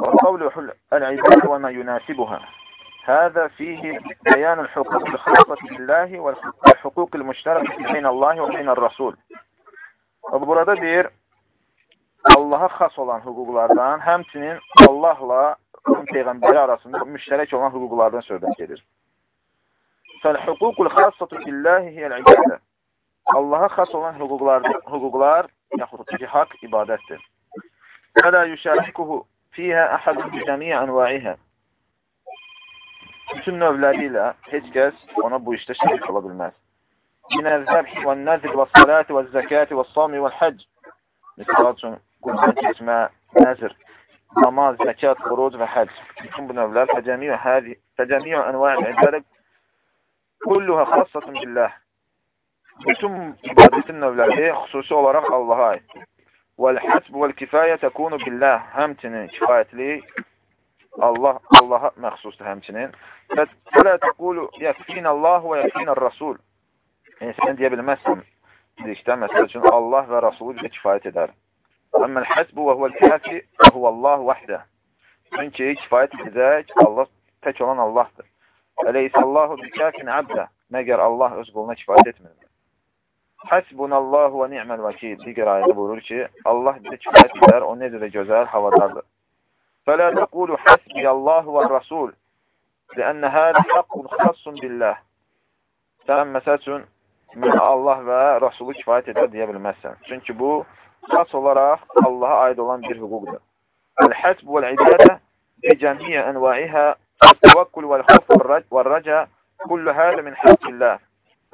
"Və qavluhu el-ibad və ma yunasibuha." هذا فيه بيان الحقوق الخاصة بالله والحقوق المشتركة بين Allah və beynər Rasul. Burada deyir, Allaha xas olan hüquqlardan, həmçinin Allahla onun Peyğəmbəri arasında müştərək olan hüquqlardan söhbət gedir. Fəl-hüququl xassatu billahi hiyəl-ibadə. Allaha xas olan hüquqlar, hüquqlar, yaxud ki, haqq ibadətdir. Fələ yüşərikuhu fiyhə əhədun bi cəmiyə ənvəihə Bütün növləri ilə heç kəs ona bu işdə şərik ola bilməz. Minə zəbh və nəzr və salati və zəkati və sami və həc. Misal üçün, qurban keçmə, nəzr, namaz, zəkat, xuruc və həc. Bütün bu növlər fəcəmiyyü hədi, fəcəmiyyü ənvəl ibadə kulluha xassatun billah. Bütün ibadətin növləri xüsusi olaraq Allaha aiddir. Vəl-həsb vəl-kifayə təkunu billah. Həmçinin kifayətlik Allah Allaha məxsusdur həmçinin. Və Fələ təqulu yəkfin Allah və yəkfin Rasul. Yəni, sən deyə bilməzsən. Dedikdə, məsəl üçün, Allah və Rasulü bizə kifayət edər. Əmməl həsbu və huvəl kəfi və huvəllah vəhdə. Çünki kifayət edəcək Allah tək olan Allahdır. Əleyhissallahu bi kəfin əbdə. Məgər Allah öz qoluna kifayət etmir. Həsbunallahu və ni'məl vəkil. Digər ayədə buyurur ki, Allah bizə kifayət edər, o necə də gözəl havadardır. فلا تقول حسبي الله والرسول لأن هذا حق خاص بالله sən məsəl üçün mənə Allah və Rasulü kifayət edər deyə bilməzsən. Çünki bu xas olaraq Allaha aid olan bir hüquqdur. El-həsb vəl-ibadə bi cəmiyə ənvaiha el-təvəkkül vəl-xəf vəl-rəca kullu hələ min haqqillah.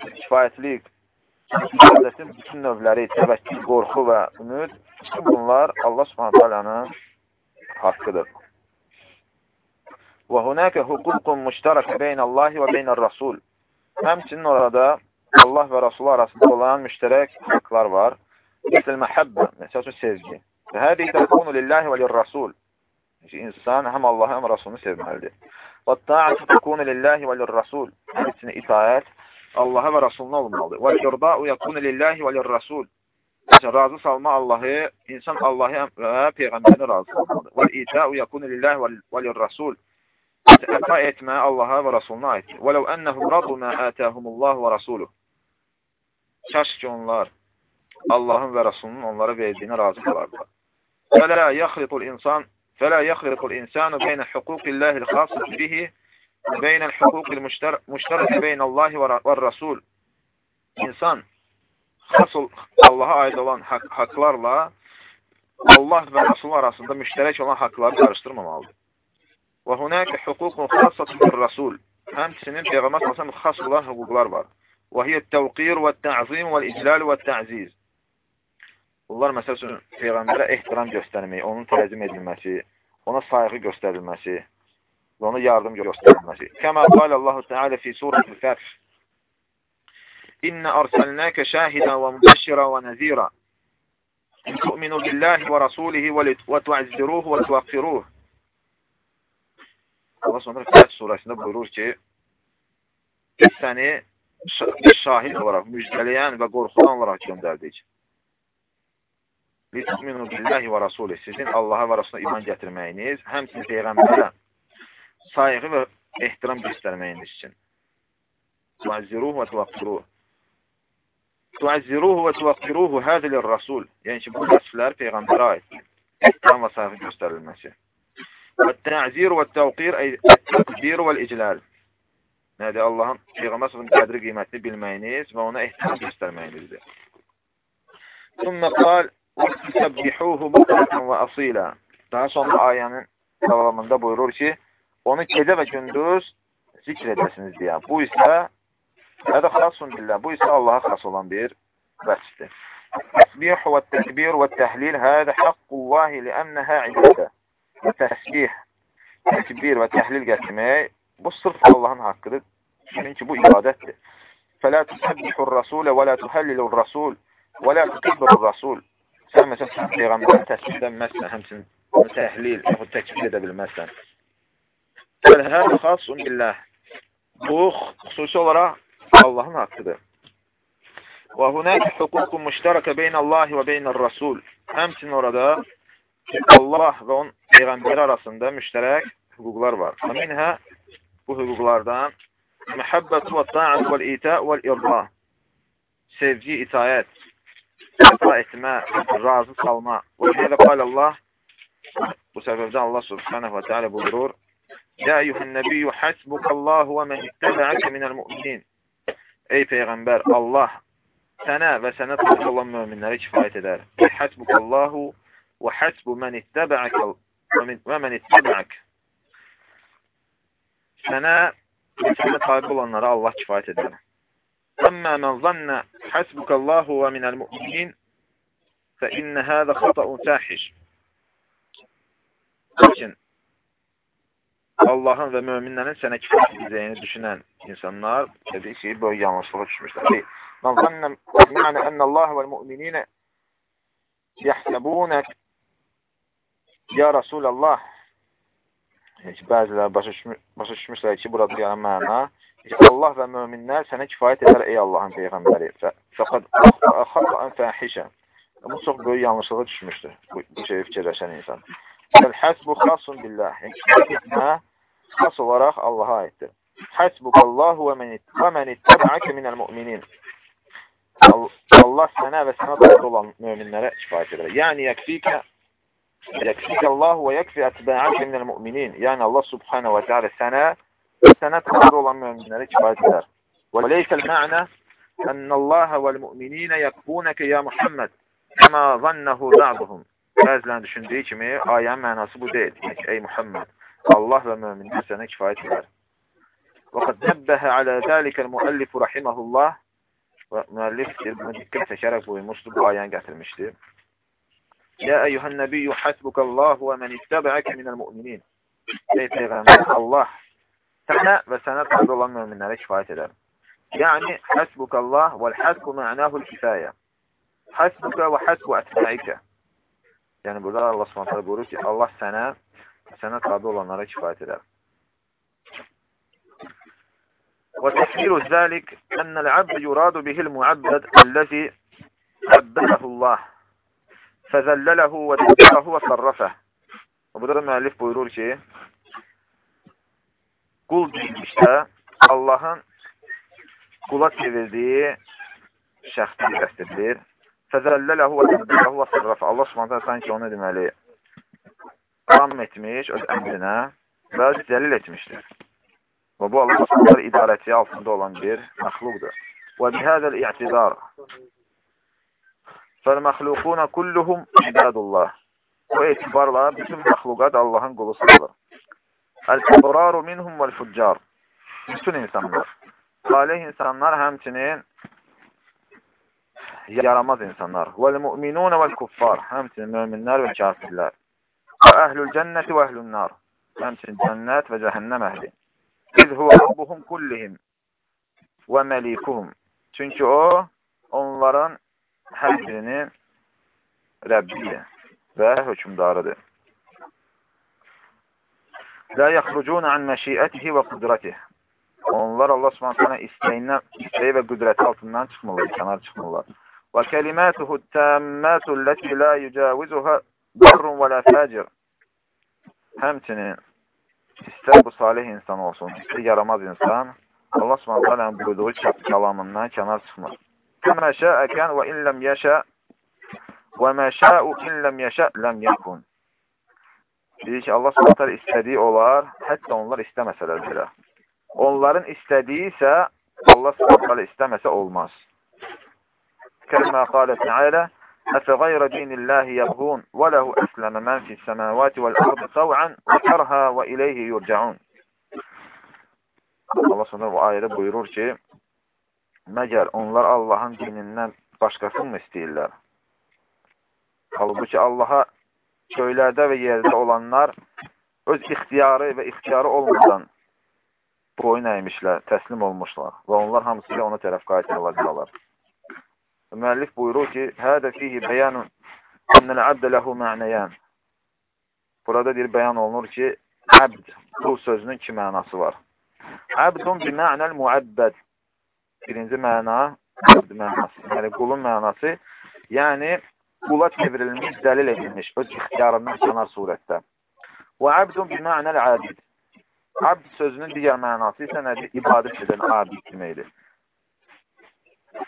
Kifayətlik, ibadətin bütün növləri, təvəkkül, qorxu və ümid, bütün bunlar Allah subhanət alanın haqqıdır. Və hunəkə hüququn müştərək beynəllahi və beynər-rasul. Həmçinin orada Allah və Rasul arasında olan müştərək haqqlar var. Məsəl məhəbbə, məsəl üçün sevgi. Və hədi təkunu lillahi və lirrasul. İnsan həm Allahı, həm Rasulunu sevməlidir. Və ta'atı təkunu lillahi və lirrasul. Həmçinin itaət Allaha və Rasuluna olmalıdır. Və irda'u yəkunu lillahi və lirrasul. Məsələn, razı salma Allahı, insan Allahı və Peyğəmbərini razı salmalıdır. Və ita'u yakunu lillahi və lirrasul. Əta etmə Allaha və Rasuluna aiddir. Və ləv ennəhum radu mə ətəhumullah və rasuluh. Kaş ki onlar Allahın və Rasulunun onlara verdiyinə razı qalardılar. Fələ yaxlitul insan فلا يخلط الإنسان بين حقوق الله الخاصة به وبين الحقوق المشتركة بين الله والرسول İnsan xas Allaha aid olan haqq, haqlarla Allah və Rasul arasında müştərək olan haqları qarışdırmamalıdır. Və hunəkə hüququn xassatun bir Rasul. Həmçinin Peyğəmbər sallallahu xas olan hüquqlar var. Və hiyə təvqir və təzim və iclal və təziz. Bunlar məsəl üçün Peyğəmbərə ehtiram göstərmək, onun təzim edilməsi, ona sayğı göstərilməsi və ona yardım göstərilməsi. Kəmə qalə Allahu Teala fi surətil Fəth İnne arsalnake şahidan ve mübeşşira ve nezira. tu'minu billahi və rasulihi və tu'azziruhu və tuvaqiruhu. Allah sonra Fəth surəsində buyurur ki, biz səni şahid olaraq, müjdələyən və qorxudan olaraq göndərdik. Litminu billahi və rasulih. Sizin Allaha və Rasuluna iman gətirməyiniz, həmçinin Peyğəmbərə sayğı və ehtiram göstərməyiniz üçün. Tuazziruhu və tuvaqqiruhu. Tuazziruhu və tuvaqqiruhu hədilir rasul. Yəni ki, bu vəsflər Peyğəmbərə aiddir. İhtram və sahibin göstərilməsi. Və təzir və təvqir, təqdir və iclal. Nədir? Allahın Peyğəmbər səhənin qədri qiymətini bilməyiniz və ona ehtiram göstərməyinizdir. Sümmə qal, təbbihuhu buqratan və asila. Daha sonra ayənin davamında buyurur ki, onu gecə və gündüz zikr edəsiniz deyə. Bu isə hədə xasun billah. Bu isə Allaha xas olan bir vəsifdir. Təsbih və təkbir və təhlil hədə haqqullahi liənnəhə ibadə. Və təsbih, təkbir və təhlil gətirmək bu sırf Allahın haqqıdır. Çünki bu ibadətdir. Fələ tüsəbbihur rasulə və lə tuhəllilur rasul və lə tukibbirur rasul. Sən məsələn sən Peyğəmbərin təsbih edəməzsən, həmçinin onu təhlil, yaxud təkbir edə bilməzsən. Fəlhəd xasun billah. Bu, xüsusi olaraq Allahın haqqıdır. Və hunək hüququn müştərəkə beynəllahi və beynər-rasul. Həmçinin orada Allah və onun Peyğəmbəri arasında müştərək hüquqlar var. Və minhə bu hüquqlardan məhəbbət və ta'at və itə və irda. Sevgi, itayət, rəfa etmə, razı salma. Və hələ qal Allah, bu səbəbdən Allah subhanahu və teala buyurur, Ya eyyuhən nəbiyyü həsbukallahu və mən ittəbəəkə minəl mü'minin. Ey Peyğəmbər, Allah sənə və sənə tabi olan möminlərə kifayət edər. Həsbukallahu və həsbu mən ittəbəəkə və mən ittəbəək. Sənə və sənə tabi olanlara Allah kifayət edər. أما من ظن حسبك الله ومن المؤمنين فإن هذا خطأ فاحش Lakin Allahın və möminlərin sənə kifayət edəcəyini düşünən insanlar dedik ki, böyle yanlışlığa düşmüşlər. Men zanne ma'na enne Allah ve'l mu'minine yahsabunək ya Resulallah heç bəziləri başa, başa düşmüşlər ki, burada yəni məna Allah və möminlər sənə kifayət edər ey Allahın Peyğəmbəri. Fəqad xata'an fəhişə. Bu çox böyük yanlışlığa düşmüşdür. Bu, bu şeyi fikirləşən insan. Həsbu xasun billah. Yəni, xas olaraq Allaha aiddir. Həsbukallahu və mən ittəbəəkə minəl müminin. Allah sənə və sənə dair olan möminlərə kifayət edər. Yəni, yəkfikə yəkfikə Allah və yəkfi ətbəəkə minəl müminin. Yəni, Allah subhanə və teala sənə sənə tabi olan möminlərə kifayət edər. Və leysəl mə'nə ənəllaha vəl-mü'mininə yəkbunəkə ya Muhammed kəmə zannəhu ba'duhum. Bəzilərin düşündüyü kimi ayənin mənası bu deyil. Yəni, ey Muhammed, Allah və möminlər sənə kifayət edər. Və qad nəbbəhə alə dəlikəl müəllifu rahiməhullah və müəllif buna diqqət çəkərək buyurmuşdur, bu ayəni gətirmişdir. Ya eyyuhən nəbiyyü həsbukəllahu və mən ittəbəəkə minəl mü'minin. Ey Peyğəmbər, Allah sənə və sənə tabi olan möminlərə kifayət edər. Yəni, həsbukallah vəl həsbu mə'nəhu kifayə. Həsbuka və həsbu ətbəikə. Yəni, burada Allah s.ə. buyurur ki, Allah sənə sənə tabi olanlara kifayət edər. وتفسير ذلك أن العبد يراد به المعبد الذي عبده الله فذلله ودبره وصرفه. وبدر müəllif buyurur ki, qul deyilmişdə Allahın qula çevirdiyi şəxsdən qəst edilir. Fəzəllələhu və təbdələhu və sırraf. Allah subhanətə sanki onu deməli ram etmiş öz əmrinə və zəlil etmişdir. Və bu Allah subhanətə idarəti altında olan bir məxluqdur. Və bihədəl i'tidar fəl-məxluquna kulluhum ibadullah. Bu etibarla bütün məxluqat Allahın qulu sayılır. El-ebraru minhum vel-fuccar. Bütün insanlar. Salih insanlar həmçinin yaramaz insanlar. Vel-mu'minun vel-kuffar. Həmçinin möminlər və kafirlər. Və əhlül cənnəti və əhlün nar. Həmçinin cənnət və cəhənnəm əhli. İz huvə rabbuhum kullihim və məlikuhum. Çünki o, onların hər birinin Rəbbidir və hökmdarıdır. La yaxrucuna an məşiətihi və qudratihi. Onlar Allah Subhanahu istəyindən, istəyi və qüdrəti altından çıxmırlar, kənar çıxmırlar. Və kəlimatuhu tammatu allati la yujawizuha barrun və la fajir. Həmçinin istər bu salih insan olsun, istər yaramaz insan, Allah Subhanahu taala buyurduğu kəlamından kənar çıxmır. Kəmə şəə kən və in ləm yəşə və mə şəu in ləm yəşə ləm yəkun. Deyir ki, Allah s.ə. istədiyi olar, hətta onlar istəməsələr belə. Onların istədiyi isə Allah s.ə. istəməsə olmaz. Kəlimə qalə Teala Dinilləhi yəbğun və ləhu əsləmə mən fis-səməvati vəl-ardı təv'an və kərhə və iləyhi yurcaun. Allah s.ə. bu ayədə buyurur ki, məgər onlar Allahın dinindən başqasını mı istəyirlər? Halbuki Allaha göylərdə və yerdə olanlar öz ixtiyarı və ixtiyarı olmadan boyun əymişlər, təslim olmuşlar və onlar hamısı ilə ona tərəf qayıtmalıdırlar. Müəllif buyurur ki, Hədə fihi bəyanun ennəl abdə ləhu mə'nəyən. Burada bir bəyan olunur ki, əbd, qul sözünün iki mənası var. Əbdun bi mə'nəl muəbbəd. Birinci məna, əbd mənası. Yəni, qulun mənası, yəni qula çevrilmiş, dəlil edilmiş, öz ixtiyarından kənar surətdə. Və abdun bi ma'nəl abid. Abd sözünün digər mənası isə nədir? İbadət edən abid deməkdir.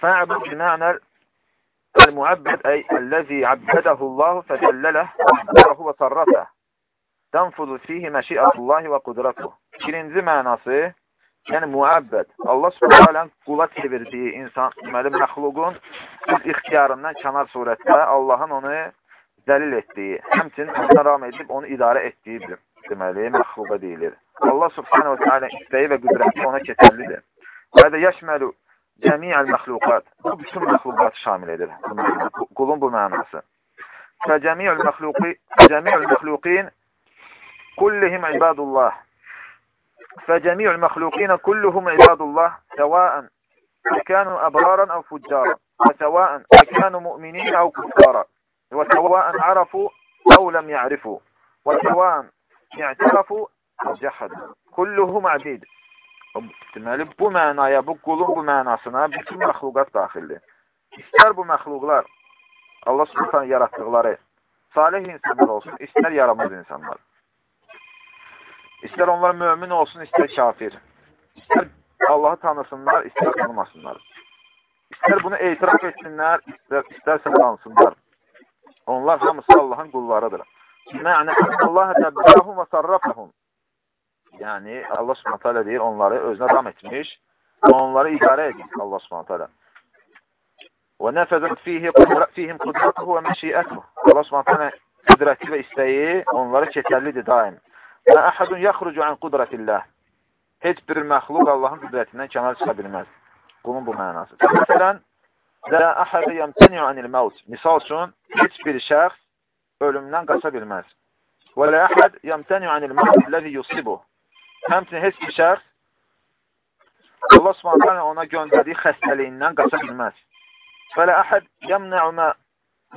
Fa'bud bi ma'nəl el-mu'abbad ay allazi abbadahu Allah fədəllələh və və sarrafə. Tənfuzu fihi məşiətullah və qudratuh. Birinci mənası Yəni müəbbəd. Allah Subhanahu qula çevirdiyi insan, deməli məxluqun öz ixtiyarından kənar surətdə Allahın onu dəlil etdiyi, həmçinin ona ram edib onu idarə etdiyi deməli məxluqa deyilir. Allah Subhanahu taala istəyi və qüdrəti ona keçərlidir. Və də yəşməlu cəmi'əl məxluqat. Bu bütün məxluqatı şamil edir. Qulun bu mənası. Fə cəmi'ül məxluqi, cəmi'ül məxluqin kullihim ibadullah. فجميع المخلوقين كلهم عباد الله سواء كانوا أبرارا أو فجارا وسواء كانوا مؤمنين أو كفارا وسواء عرفوا أو لم يعرفوا وسواء اعترفوا أو جحدوا كلهم عبيد Deməli, bu mənaya, bu qulun bu mənasına bütün məxluqat daxildir. İstər bu məxluqlar Allah subhanə yaratdıqları salih insanlar olsun, istər yaramaz insanlar. İstər onlar mömin olsun, istər kafir. İstər Allahı tanısınlar, istər tanımasınlar. İstər bunu etiraf etsinlər, istər, istərsə tanısınlar. Onlar hamısı Allahın qullarıdır. Məni Allah təbbələhum və sarrafəhum. Yəni, Allah subhanət hələ deyir, onları özünə ram etmiş onları idarə edir Allah subhanət hələ. Və nəfəzət fihim qudratuhu və məşiyyətuhu. Allah subhanət hələ qüdrəti və istəyi onları keçərlidir daim. Və əhədun yaxrucu an qudratillah. Heç bir məxluq Allahın qüdrətindən kənar çıxa bilməz. Bunun bu mənası. Məsələn, Lə əhədə yəmtəniyu anil məvt. Misal üçün, heç bir şəxs ölümdən qaça bilməz. Və lə əhəd yəmtəniyu anil məvt ləzi yusibu. Həmçinin heç bir şəxs Allah subhanətlə ona göndərdiyi xəstəliyindən qaça bilməz. Və lə əhəd yəmnə'u mə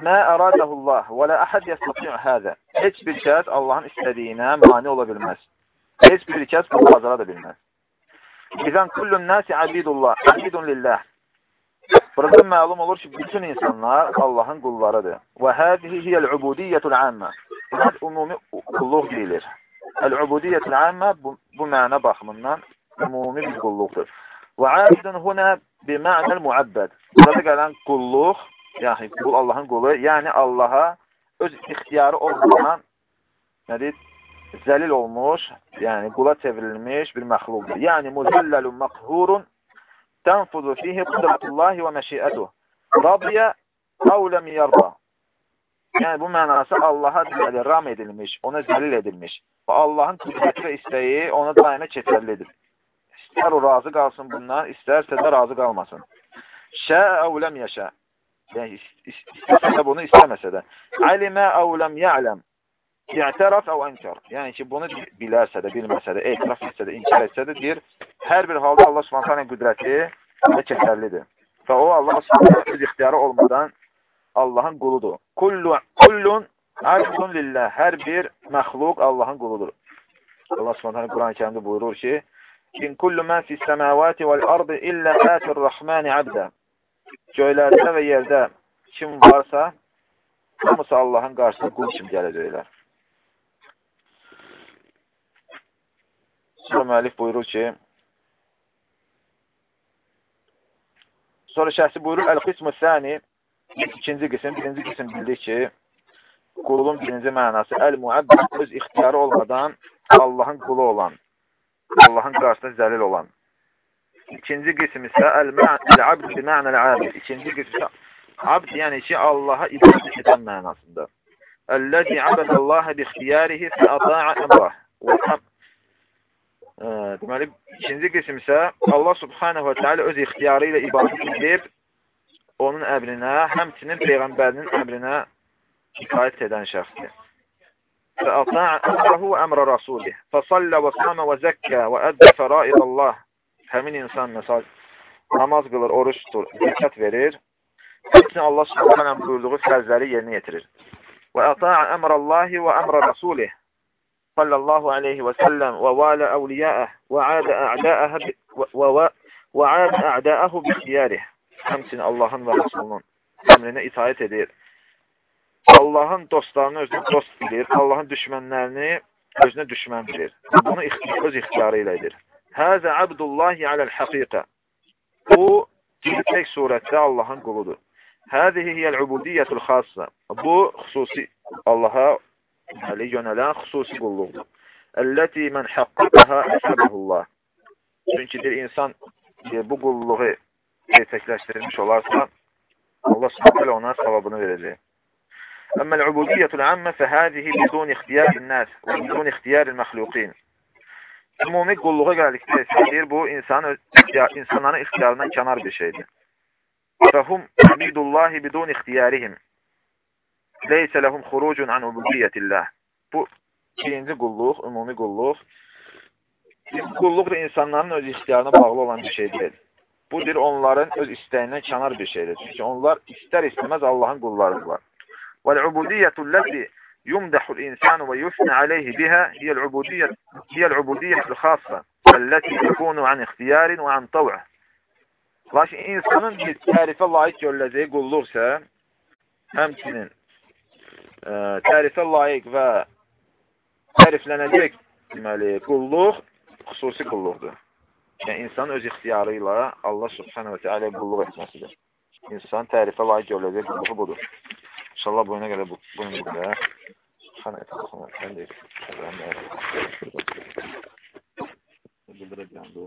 Mə əradəhullah və lə əhəd yəstəti'u həzə. Heç bir kəs Allahın istədiyinə mani ola bilməz. Heç bir kəs bunu bazara da bilməz. İzən kullun nəsi abidullah, abidun lillah. Burada məlum olur ki, bütün insanlar Allahın qullarıdır. Və həzihi hiyəl-ubudiyyətul əmmə. Buna ümumi qulluq deyilir. Əl-ubudiyyətul əmmə bu, bu mənə baxımından ümumi bir qulluqdur. Və abidun huna bi mənəl muəbbəd. Burada gələn qulluq yəni qul Allahın qulu, yəni Allaha öz ixtiyarı olmadan nədir? Zəlil olmuş, yəni qula çevrilmiş bir məxluqdur. Yəni muzəlləlun məqhurun tənfuzu fihi qudratullahi və məşiətuh. Radiyə əv ləm yarda. Yəni bu mənası Allaha deməli ram edilmiş, ona zəlil edilmiş. Və Allahın qüdrəti və istəyi ona daimə keçərlidir. İstər o razı qalsın bundan, istərsə də razı qalmasın. Şə əv ləm yəşə. Yəni, istəsə də bunu, istəməsə də. Alimə əv ləm yələm. İ'təraf əv ənkar. Yəni ki, bunu bilərsə də, bilməsə də, etiraf etsə də, inkar etsə də, deyir, hər bir halda Allah subhanətənin qüdrəti və keçərlidir. Və o, Allah subhanətənin ixtiyarı olmadan Allahın quludur. Kullu, kullun abdun lillah. Hər bir məxluq Allahın quludur. Allah Subhanahu Quran-ı Kərimdə buyurur ki: "İn kullu men fis semawati vel ardı illa atir rahmani abda." Göylərdə və yerdə kim varsa, hamısı Allahın qarşısına qul kimi gələcəklər. Sonra müəllif buyurur ki, Sonra şəxsi buyurur, Əl-Qismü Səni, ikinci qism, birinci qism bildik ki, qulun birinci mənası Əl-Muəbbət öz ixtiyarı olmadan Allahın qulu olan, Allahın qarşısında zəlil olan. İkinci qism isə Əl-Abd bi mənəl abid. İkinci qism isə abd, yəni ki, Allaha ibadət edən mənasında. Əl-ləzi abədəllaha bi ixtiyarihi fəəta'a əmrah. Deməli, ikinci qism isə Allah subhanahu və teala öz ixtiyarı ilə ibadət edib, onun əmrinə, həmçinin Peyğəmbərinin əmrinə itaət edən şəxsdir. فأطاع أمره وأمر رسوله فصلى وصام وزكى وأدى فرائض الله həmin insan məsal namaz qılır, oruç tutur, zəkat verir. Həmçinin Allah subhanahu buyurduğu fərzləri yerinə yetirir. Və ata'a əmrallahi və əmra rasulih sallallahu aleyhi və səlləm və valə əvliyəəh və adə ə'dəəh və adə ə'dəəhu bi xiyərih. Həmçinin Allahın və Rasulunun əmrinə itaət edir. Allahın dostlarını özünə dost bilir, Allahın düşmənlərini özünə düşmən bilir. Bunu öz ixtiyarı ilə edir. Həzə abdullahi aləl həqiqə. Bu, gerçək surətdə Allahın quludur. Həzihi hiyəl-ubudiyyətul xassa. Bu, xüsusi Allaha deməli, yönələn xüsusi qulluqdur. Əlləti mən haqqaqaha əsəbəhullah. Çünki bir insan e, bu qulluğu gerçəkləşdirilmiş olarsa, Allah Subhanahu ona savabını verəcək. Amma al-ubudiyyatu al-amma fa hadhihi bidun ikhtiyar an-nas və bidun ikhtiyar al-makhluqin. Ümumi qulluğa gəldikdə isə deyir bu insanın insanların ixtiyarından kənar bir şeydir. Fəhum ibidullahi bidun ixtiyarihim. Leysə lehum xurucun an ubudiyyetillah. Bu birinci qulluq, ümumi qulluq. Qulluq da insanların öz ixtiyarına bağlı olan bir şey deyil. Bu, bir onların öz istəyindən kənar bir şeydir. Çünki onlar istər-istəməz Allahın qullarıdırlar. وَالْعُبُودِيَّةُ الَّتِي يمدح الإنسان ويثنى عليه بها هي العبودية هي العبودية الخاصة التي تكون عن اختيار وعن طوع. Lakin insanın bir tərifə layiq görüləcəyi qulluqsa, həmçinin ə, tərifə layiq və təriflənəcək deməli, qulluq xüsusi qulluqdur. Yəni, insan öz ixtiyarı ilə Allah subhanə və teala qulluq etməsidir. İnsan tərifə layiq görüləcək qulluğu budur. İnşallah boyuna qədər bu, boyuna qədər. Xana baxın. Mən də bildirəcəm bu.